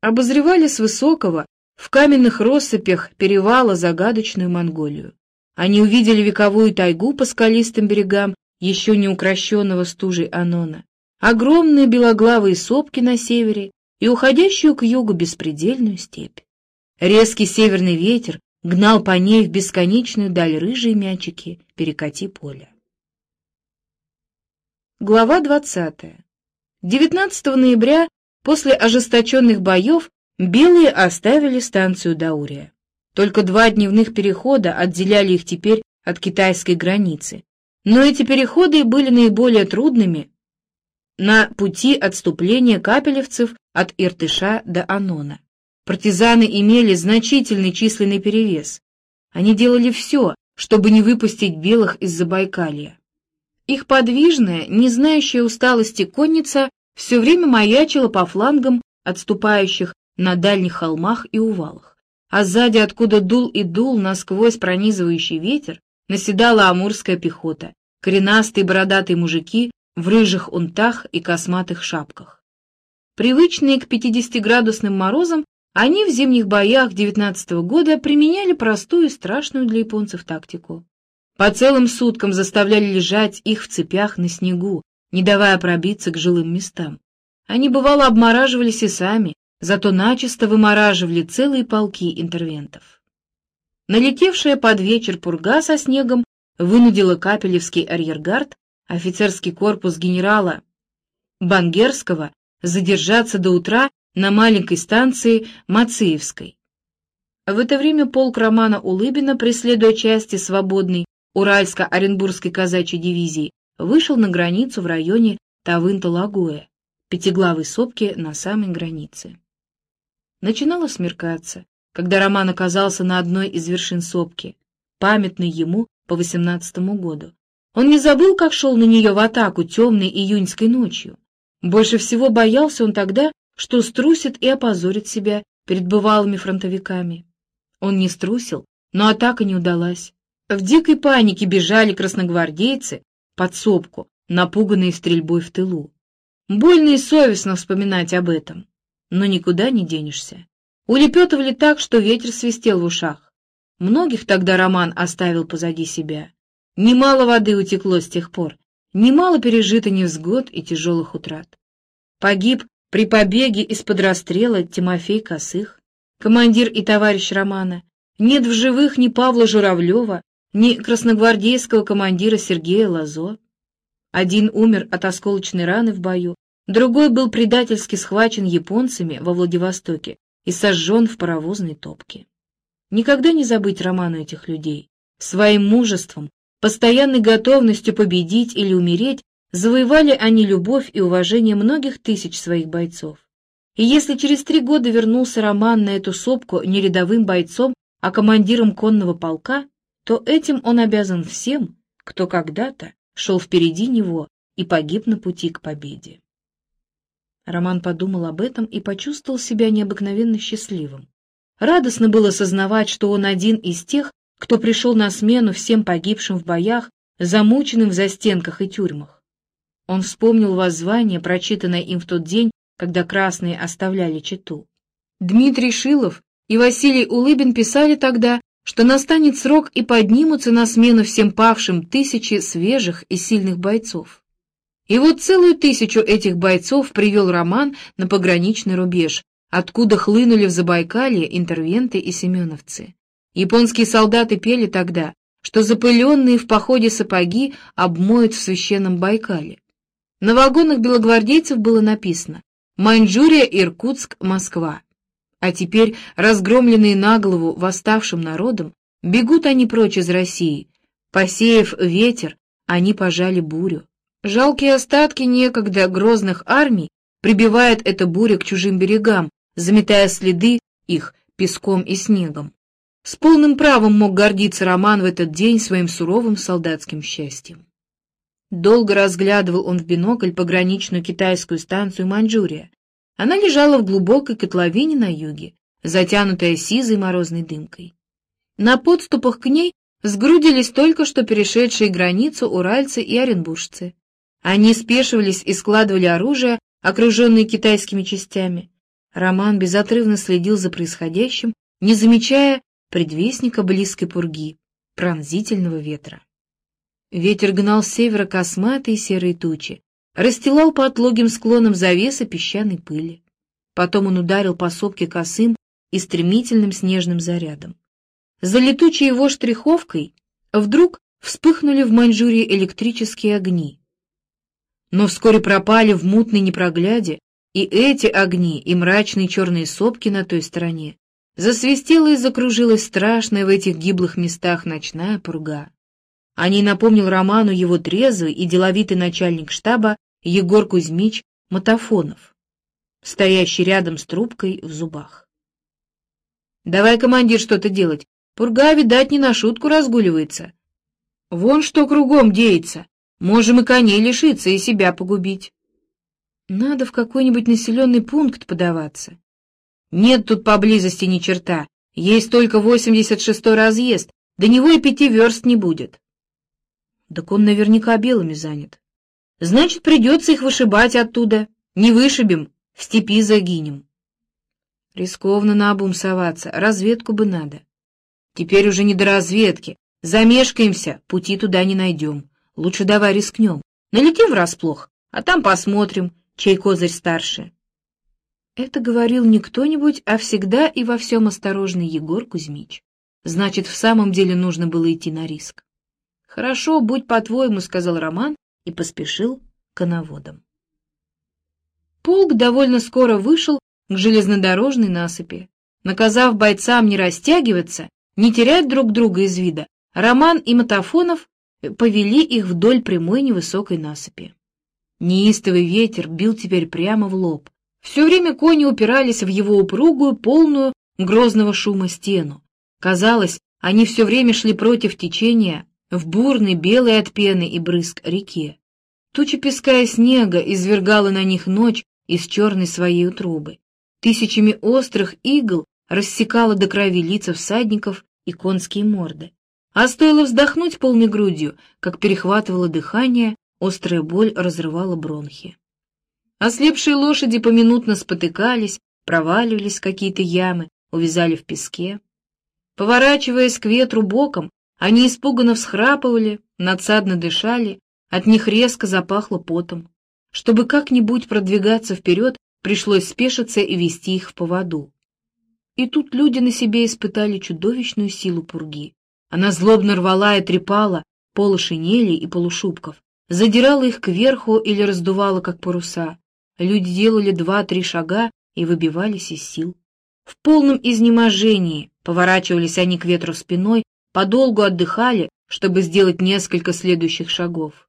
обозревали с высокого, в каменных россыпях перевала загадочную Монголию. Они увидели вековую тайгу по скалистым берегам еще не укращенного стужей Анона, огромные белоглавые сопки на севере и уходящую к югу беспредельную степь. Резкий северный ветер гнал по ней в бесконечную даль рыжие мячики перекати поля. Глава двадцатая 19 ноября, после ожесточенных боев, белые оставили станцию Даурия. Только два дневных перехода отделяли их теперь от китайской границы. Но эти переходы были наиболее трудными на пути отступления капелевцев от Иртыша до Анона. Партизаны имели значительный численный перевес. Они делали все, чтобы не выпустить белых из Забайкалья. Их подвижная, не знающая усталости конница все время маячила по флангам отступающих на дальних холмах и увалах, а сзади, откуда дул и дул насквозь пронизывающий ветер, наседала амурская пехота, коренастые бородатые мужики в рыжих унтах и косматых шапках. Привычные к 50-градусным морозам, они в зимних боях 19 -го года применяли простую и страшную для японцев тактику. По целым суткам заставляли лежать их в цепях на снегу, не давая пробиться к жилым местам. Они, бывало, обмораживались и сами, зато начисто вымораживали целые полки интервентов. Налетевшая под вечер пурга со снегом вынудила Капелевский арьергард, офицерский корпус генерала Бангерского, задержаться до утра на маленькой станции Мациевской. В это время полк Романа Улыбина, преследуя части свободной Уральско-Оренбургской казачьей дивизии, вышел на границу в районе Тавын-Талагоя, пятиглавой сопки на самой границе. Начинало смеркаться, когда Роман оказался на одной из вершин сопки, памятной ему по восемнадцатому году. Он не забыл, как шел на нее в атаку темной июньской ночью. Больше всего боялся он тогда, что струсит и опозорит себя перед бывалыми фронтовиками. Он не струсил, но атака не удалась. В дикой панике бежали красногвардейцы под сопку, напуганные стрельбой в тылу. Больно и совестно вспоминать об этом, но никуда не денешься. Улепетывали так, что ветер свистел в ушах. Многих тогда Роман оставил позади себя. Немало воды утекло с тех пор, немало пережито невзгод и тяжелых утрат. Погиб при побеге из-под расстрела Тимофей Косых, командир и товарищ Романа. Нет в живых ни Павла Журавлева, ни красногвардейского командира Сергея Лазо. Один умер от осколочной раны в бою, другой был предательски схвачен японцами во Владивостоке и сожжен в паровозной топке. Никогда не забыть роману этих людей. Своим мужеством, постоянной готовностью победить или умереть завоевали они любовь и уважение многих тысяч своих бойцов. И если через три года вернулся Роман на эту сопку не рядовым бойцом, а командиром конного полка, то этим он обязан всем, кто когда-то шел впереди него и погиб на пути к победе. Роман подумал об этом и почувствовал себя необыкновенно счастливым. Радостно было сознавать, что он один из тех, кто пришел на смену всем погибшим в боях, замученным в застенках и тюрьмах. Он вспомнил воззвание, прочитанное им в тот день, когда красные оставляли Читу. Дмитрий Шилов и Василий Улыбин писали тогда, что настанет срок и поднимутся на смену всем павшим тысячи свежих и сильных бойцов. И вот целую тысячу этих бойцов привел Роман на пограничный рубеж, откуда хлынули в Забайкалье интервенты и семеновцы. Японские солдаты пели тогда, что запыленные в походе сапоги обмоют в священном Байкале. На вагонах белогвардейцев было написано «Маньчжурия, Иркутск, Москва». А теперь, разгромленные на голову восставшим народом, бегут они прочь из России. Посеяв ветер, они пожали бурю. Жалкие остатки некогда грозных армий прибивает эта буря к чужим берегам, заметая следы их песком и снегом. С полным правом мог гордиться Роман в этот день своим суровым солдатским счастьем. Долго разглядывал он в бинокль пограничную китайскую станцию Маньчжурия, она лежала в глубокой котловине на юге, затянутая сизой морозной дымкой. На подступах к ней сгрудились только что перешедшие границу уральцы и оренбуржцы. Они спешивались и складывали оружие, окруженные китайскими частями. Роман безотрывно следил за происходящим, не замечая предвестника близкой пурги, пронзительного ветра. Ветер гнал с севера косматые серые тучи, расстилал по отлогим склонам завесы песчаной пыли. Потом он ударил по сопке косым и стремительным снежным зарядом. За летучей его штриховкой вдруг вспыхнули в Маньчжурии электрические огни. Но вскоре пропали в мутной непрогляде и эти огни, и мрачные черные сопки на той стороне. Засвистела и закружилась страшная в этих гиблых местах ночная пурга. О ней напомнил Роману его трезвый и деловитый начальник штаба Егор Кузьмич Матофонов, стоящий рядом с трубкой в зубах. «Давай, командир, что-то делать. Пурга, видать, не на шутку разгуливается. Вон что кругом деется. Можем и коней лишиться, и себя погубить. Надо в какой-нибудь населенный пункт подаваться. Нет тут поблизости ни черта. Есть только 86-й разъезд. До него и пяти верст не будет. Так он наверняка белыми занят. Значит, придется их вышибать оттуда. Не вышибем, в степи загинем. Рискованно на обум соваться, разведку бы надо. Теперь уже не до разведки. Замешкаемся, пути туда не найдем. Лучше давай рискнем. Налетим врасплох, а там посмотрим, чей козырь старше. Это говорил не кто-нибудь, а всегда и во всем осторожный Егор Кузьмич. Значит, в самом деле нужно было идти на риск. «Хорошо, будь по-твоему», — сказал Роман и поспешил к коноводам. Полк довольно скоро вышел к железнодорожной насыпи. Наказав бойцам не растягиваться, не терять друг друга из вида, Роман и Матофонов повели их вдоль прямой невысокой насыпи. Неистовый ветер бил теперь прямо в лоб. Все время кони упирались в его упругую, полную грозного шума стену. Казалось, они все время шли против течения в бурной, белой от пены и брызг реке. Туча песка и снега извергала на них ночь из черной своей утробы. Тысячами острых игл рассекала до крови лица всадников и конские морды. А стоило вздохнуть полной грудью, как перехватывало дыхание, острая боль разрывала бронхи. Ослепшие лошади поминутно спотыкались, проваливались какие-то ямы, увязали в песке. Поворачиваясь к ветру боком, они испуганно всхрапывали, надсадно дышали, от них резко запахло потом. Чтобы как-нибудь продвигаться вперед, пришлось спешиться и вести их в поводу. И тут люди на себе испытали чудовищную силу пурги. Она злобно рвала и трепала полы шинелей и полушубков, задирала их кверху или раздувала, как паруса. Люди делали два-три шага и выбивались из сил. В полном изнеможении поворачивались они к ветру спиной, подолгу отдыхали, чтобы сделать несколько следующих шагов.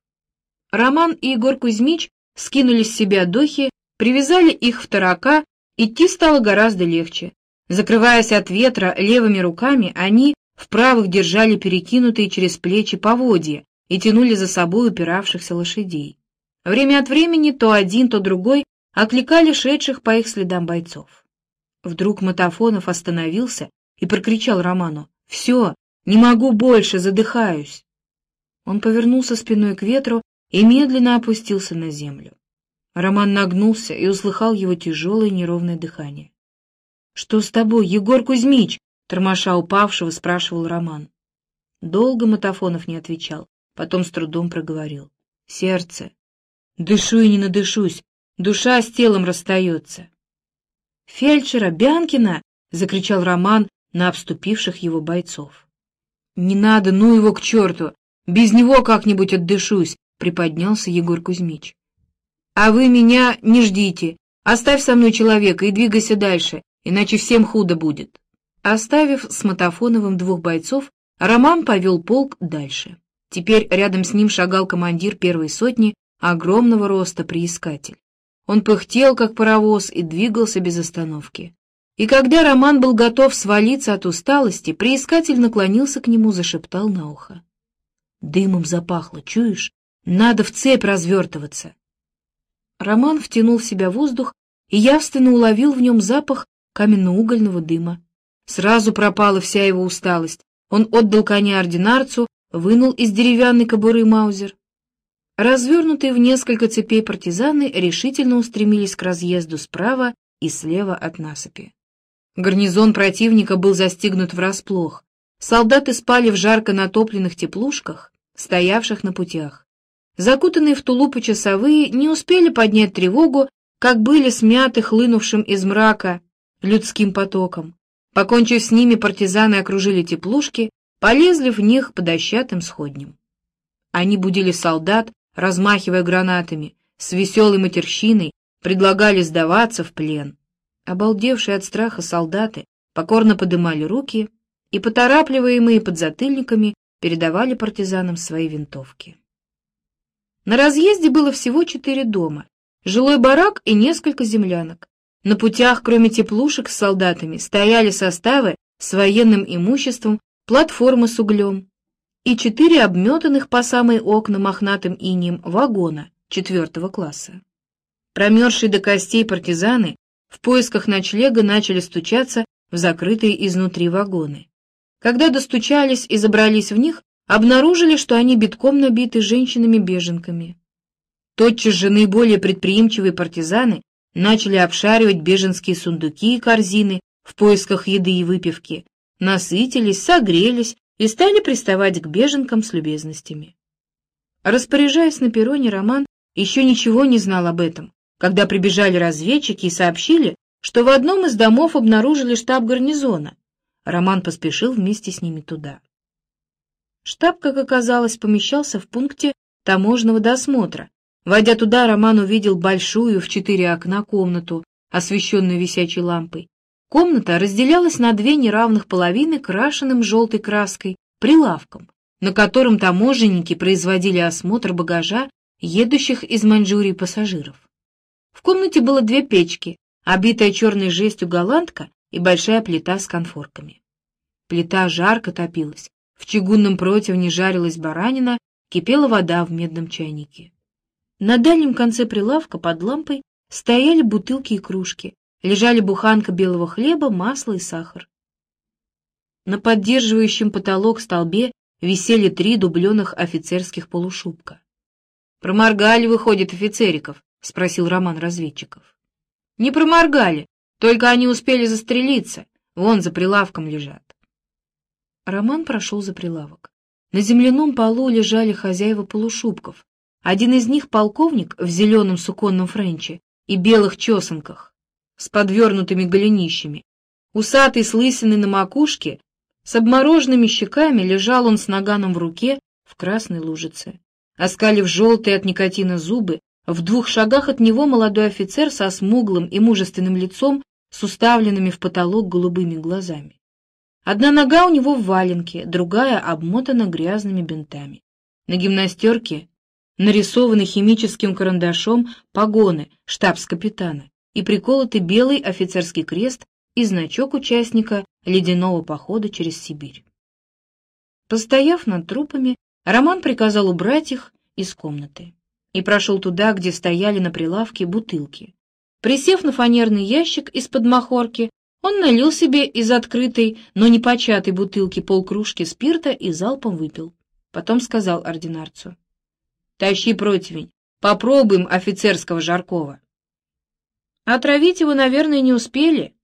Роман и Егор Кузьмич скинули с себя дохи, привязали их в тарака, идти стало гораздо легче. Закрываясь от ветра левыми руками, они в правых держали перекинутые через плечи поводья и тянули за собой упиравшихся лошадей. Время от времени то один, то другой окликали шедших по их следам бойцов. Вдруг Матафонов остановился и прокричал Роману «Все, не могу больше, задыхаюсь!» Он повернулся спиной к ветру и медленно опустился на землю. Роман нагнулся и услыхал его тяжелое неровное дыхание. «Что с тобой, Егор Кузьмич?» Тормоша упавшего спрашивал Роман. Долго Матафонов не отвечал, потом с трудом проговорил. «Сердце. Дышу и не надышусь, душа с телом расстается». «Фельдшера, Бянкина!» — закричал Роман на обступивших его бойцов. «Не надо, ну его к черту! Без него как-нибудь отдышусь!» — приподнялся Егор Кузьмич. «А вы меня не ждите. Оставь со мной человека и двигайся дальше, иначе всем худо будет». Оставив с Матафоновым двух бойцов, Роман повел полк дальше. Теперь рядом с ним шагал командир первой сотни, огромного роста приискатель. Он пыхтел, как паровоз, и двигался без остановки. И когда Роман был готов свалиться от усталости, приискатель наклонился к нему, зашептал на ухо. «Дымом запахло, чуешь? Надо в цепь развертываться!» Роман втянул в себя воздух и явственно уловил в нем запах каменно-угольного дыма. Сразу пропала вся его усталость. Он отдал коня ординарцу, вынул из деревянной кобуры маузер. Развернутые в несколько цепей партизаны решительно устремились к разъезду справа и слева от насыпи. Гарнизон противника был застигнут врасплох. Солдаты спали в жарко натопленных теплушках, стоявших на путях. Закутанные в тулупы часовые не успели поднять тревогу, как были смяты хлынувшим из мрака людским потоком. Покончив с ними, партизаны окружили теплушки, полезли в них по дощатым сходням. Они будили солдат, размахивая гранатами, с веселой матерщиной предлагали сдаваться в плен. Обалдевшие от страха солдаты покорно подымали руки и, поторапливаемые подзатыльниками, передавали партизанам свои винтовки. На разъезде было всего четыре дома, жилой барак и несколько землянок. На путях, кроме теплушек с солдатами, стояли составы с военным имуществом, платформы с углем и четыре обметанных по самые окна мохнатым инием вагона четвертого класса. Промерзшие до костей партизаны в поисках ночлега начали стучаться в закрытые изнутри вагоны. Когда достучались и забрались в них, обнаружили, что они битком набиты женщинами-беженками. Тотчас же наиболее предприимчивые партизаны начали обшаривать беженские сундуки и корзины в поисках еды и выпивки, насытились, согрелись и стали приставать к беженкам с любезностями. Распоряжаясь на перроне, Роман еще ничего не знал об этом, когда прибежали разведчики и сообщили, что в одном из домов обнаружили штаб гарнизона. Роман поспешил вместе с ними туда. Штаб, как оказалось, помещался в пункте таможенного досмотра, Войдя туда, Роман увидел большую в четыре окна комнату, освещенную висячей лампой. Комната разделялась на две неравных половины крашенным желтой краской прилавком, на котором таможенники производили осмотр багажа, едущих из Маньчжурии пассажиров. В комнате было две печки, обитая черной жестью голландка и большая плита с конфорками. Плита жарко топилась, в чугунном противне жарилась баранина, кипела вода в медном чайнике. На дальнем конце прилавка под лампой стояли бутылки и кружки, лежали буханка белого хлеба, масло и сахар. На поддерживающем потолок столбе висели три дубленых офицерских полушубка. «Проморгали, выходит, офицериков?» — спросил Роман разведчиков. «Не проморгали, только они успели застрелиться, вон за прилавком лежат». Роман прошел за прилавок. На земляном полу лежали хозяева полушубков. Один из них — полковник в зеленом суконном френче и белых чесанках с подвернутыми голенищами. Усатый с лысиной на макушке, с обмороженными щеками лежал он с наганом в руке в красной лужице. Оскалив желтые от никотина зубы, в двух шагах от него молодой офицер со смуглым и мужественным лицом с уставленными в потолок голубыми глазами. Одна нога у него в валенке, другая обмотана грязными бинтами. На гимнастерке нарисованы химическим карандашом погоны штабс-капитана и приколотый белый офицерский крест и значок участника ледяного похода через Сибирь. Постояв над трупами, Роман приказал убрать их из комнаты и прошел туда, где стояли на прилавке бутылки. Присев на фанерный ящик из-под махорки, он налил себе из открытой, но не початой бутылки полкружки спирта и залпом выпил. Потом сказал ординарцу. «Тащи противень, попробуем офицерского жаркого». «Отравить его, наверное, не успели».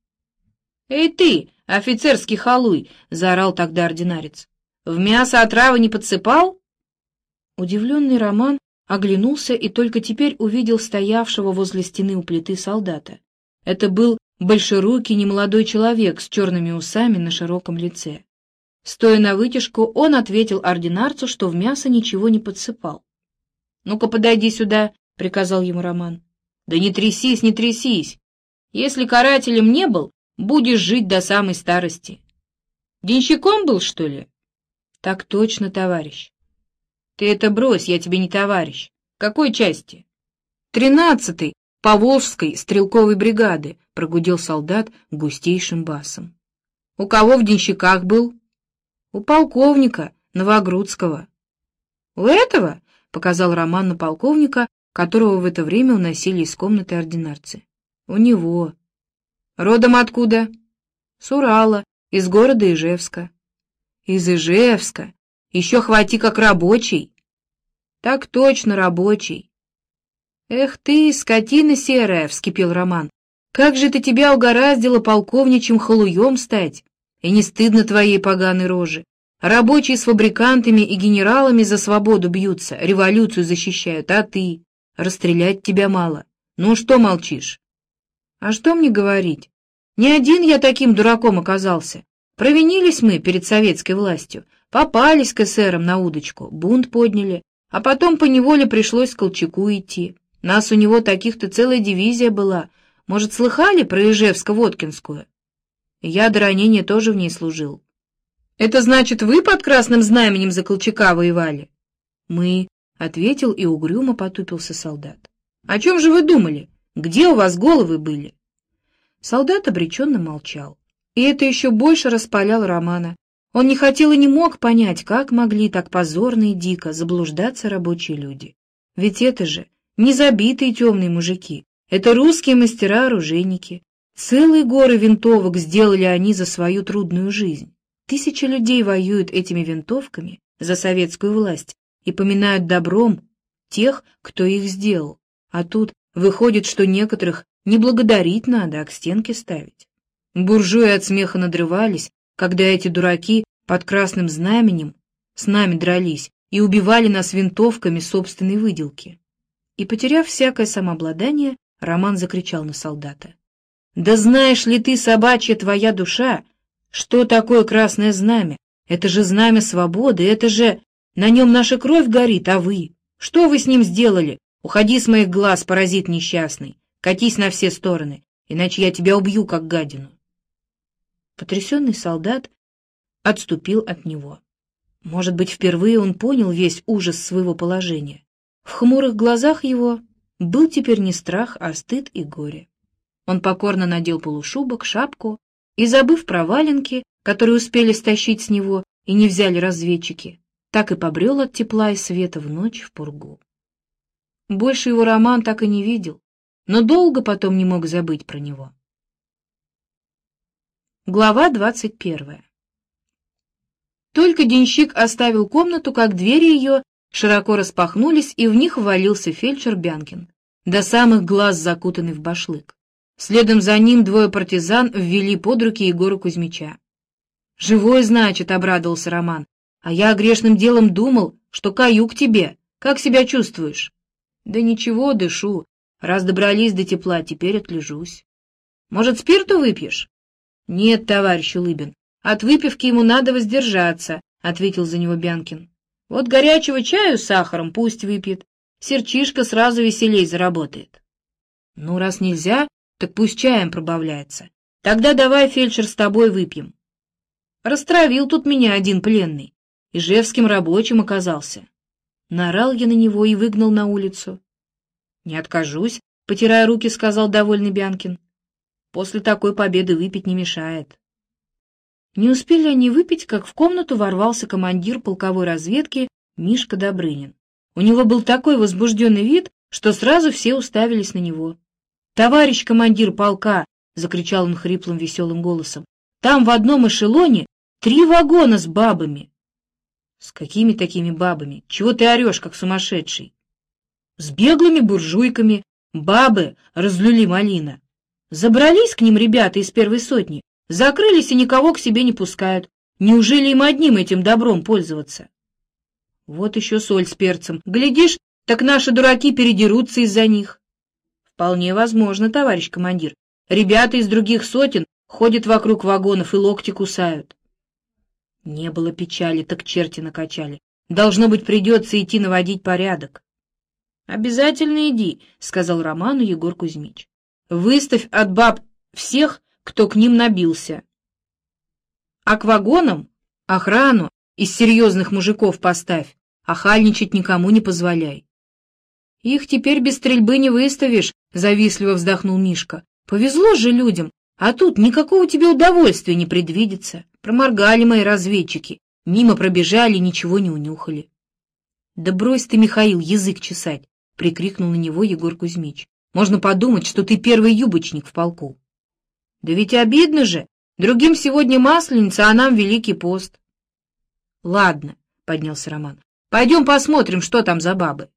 «Эй ты, офицерский халуй!» — заорал тогда ординарец. «В мясо отравы не подсыпал?» Удивленный Роман оглянулся и только теперь увидел стоявшего возле стены у плиты солдата. Это был большерукий немолодой человек с черными усами на широком лице. Стоя на вытяжку, он ответил ординарцу, что в мясо ничего не подсыпал. «Ну-ка, подойди сюда», — приказал ему Роман. «Да не трясись, не трясись. Если карателем не был, будешь жить до самой старости. Денщиком был, что ли?» «Так точно, товарищ». «Ты это брось, я тебе не товарищ. Какой части?» «Тринадцатый, Поволжской стрелковой бригады», — прогудел солдат густейшим басом. «У кого в денщиках был?» «У полковника Новогрудского». «У этого?» — показал Роман на полковника, которого в это время уносили из комнаты ординарцы. «У него». «Родом откуда?» «С Урала, из города Ижевска». «Из Ижевска? Еще хвати как рабочий». «Так точно, рабочий. «Эх ты, скотина серая!» — вскипел Роман. «Как же ты тебя угораздило полковничьим халуем стать? И не стыдно твоей поганой рожи. Рабочие с фабрикантами и генералами за свободу бьются, революцию защищают, а ты? Расстрелять тебя мало. Ну что молчишь?» «А что мне говорить? Не один я таким дураком оказался. Провинились мы перед советской властью, попались к эсерам на удочку, бунт подняли, а потом по неволе пришлось к Колчаку идти. Нас у него таких-то целая дивизия была. Может, слыхали про Ижевско-Воткинскую? Я до ранения тоже в ней служил. Это значит, вы под красным знаменем за Колчака воевали? Мы, — ответил и угрюмо потупился солдат. О чем же вы думали? Где у вас головы были? Солдат обреченно молчал. И это еще больше распаляло Романа. Он не хотел и не мог понять, как могли так позорно и дико заблуждаться рабочие люди. Ведь это же не забитые темные мужики. Это русские мастера-оружейники. Целые горы винтовок сделали они за свою трудную жизнь. Тысячи людей воюют этими винтовками за советскую власть и поминают добром тех, кто их сделал. А тут выходит, что некоторых не благодарить надо, а к стенке ставить. Буржуи от смеха надрывались, когда эти дураки под красным знаменем с нами дрались и убивали нас винтовками собственной выделки. И, потеряв всякое самообладание, Роман закричал на солдата. «Да знаешь ли ты, собачья твоя душа, что такое красное знамя? Это же знамя свободы, это же... На нем наша кровь горит, а вы? Что вы с ним сделали? Уходи с моих глаз, паразит несчастный. Катись на все стороны, иначе я тебя убью, как гадину». Потрясенный солдат отступил от него. Может быть, впервые он понял весь ужас своего положения. В хмурых глазах его был теперь не страх, а стыд и горе. Он покорно надел полушубок, шапку и, забыв про валенки, которые успели стащить с него и не взяли разведчики, так и побрел от тепла и света в ночь в пургу. Больше его Роман так и не видел, но долго потом не мог забыть про него. Глава двадцать первая Только денщик оставил комнату, как двери ее широко распахнулись, и в них ввалился фельдшер Бянкин, до самых глаз закутанный в башлык. Следом за ним двое партизан ввели под руки Егора Кузьмича. «Живой, значит», — обрадовался Роман. «А я грешным делом думал, что каю к тебе. Как себя чувствуешь?» «Да ничего, дышу. Раз добрались до тепла, теперь отлежусь». «Может, спирту выпьешь?» «Нет, товарищ Улыбин, от выпивки ему надо воздержаться», — ответил за него Бянкин. «Вот горячего чаю с сахаром пусть выпьет. Серчишка сразу веселей заработает». «Ну, раз нельзя, так пусть чаем пробавляется. Тогда давай, фельдшер, с тобой выпьем». Растравил тут меня один пленный. Ижевским рабочим оказался. Наорал я на него и выгнал на улицу. — Не откажусь, — потирая руки, сказал довольный Бянкин. — После такой победы выпить не мешает. Не успели они выпить, как в комнату ворвался командир полковой разведки Мишка Добрынин. У него был такой возбужденный вид, что сразу все уставились на него. — Товарищ командир полка! — закричал он хриплым веселым голосом. Там в одном эшелоне три вагона с бабами. С какими такими бабами? Чего ты орешь, как сумасшедший? С беглыми буржуйками. Бабы разлюли малина. Забрались к ним ребята из первой сотни, закрылись и никого к себе не пускают. Неужели им одним этим добром пользоваться? Вот еще соль с перцем. Глядишь, так наши дураки передерутся из-за них. Вполне возможно, товарищ командир. Ребята из других сотен Ходят вокруг вагонов и локти кусают. Не было печали, так черти накачали. Должно быть, придется идти наводить порядок. — Обязательно иди, — сказал Роману Егор Кузьмич. — Выставь от баб всех, кто к ним набился. А к вагонам охрану из серьезных мужиков поставь, охальничать никому не позволяй. — Их теперь без стрельбы не выставишь, — завистливо вздохнул Мишка. — Повезло же людям, а тут никакого тебе удовольствия не предвидится. Проморгали мои разведчики, мимо пробежали, ничего не унюхали. — Да брось ты, Михаил, язык чесать! — прикрикнул на него Егор Кузьмич. — Можно подумать, что ты первый юбочник в полку. — Да ведь обидно же! Другим сегодня масленица, а нам Великий пост. — Ладно, — поднялся Роман, — пойдем посмотрим, что там за бабы.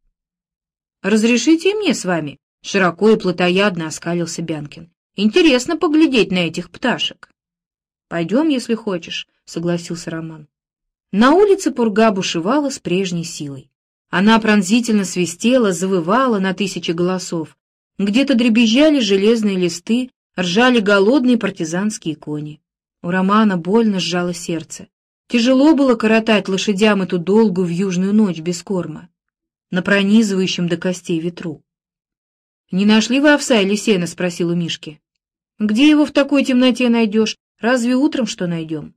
— Разрешите мне с вами? — широко и плотоядно оскалился Бянкин. Интересно поглядеть на этих пташек. — Пойдем, если хочешь, — согласился Роман. На улице пурга бушевала с прежней силой. Она пронзительно свистела, завывала на тысячи голосов. Где-то дребезжали железные листы, ржали голодные партизанские кони. У Романа больно сжало сердце. Тяжело было коротать лошадям эту долгую вьюжную ночь без корма, на пронизывающем до костей ветру. — Не нашли вы овса или сена? — спросил у Мишки. Где его в такой темноте найдешь? Разве утром что найдем?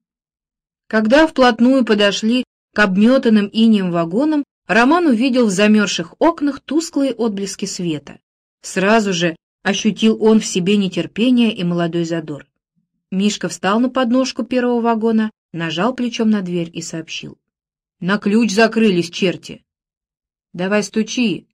Когда вплотную подошли к обметанным инеем вагонам, Роман увидел в замерзших окнах тусклые отблески света. Сразу же ощутил он в себе нетерпение и молодой задор. Мишка встал на подножку первого вагона, нажал плечом на дверь и сообщил. — На ключ закрылись черти. — Давай стучи,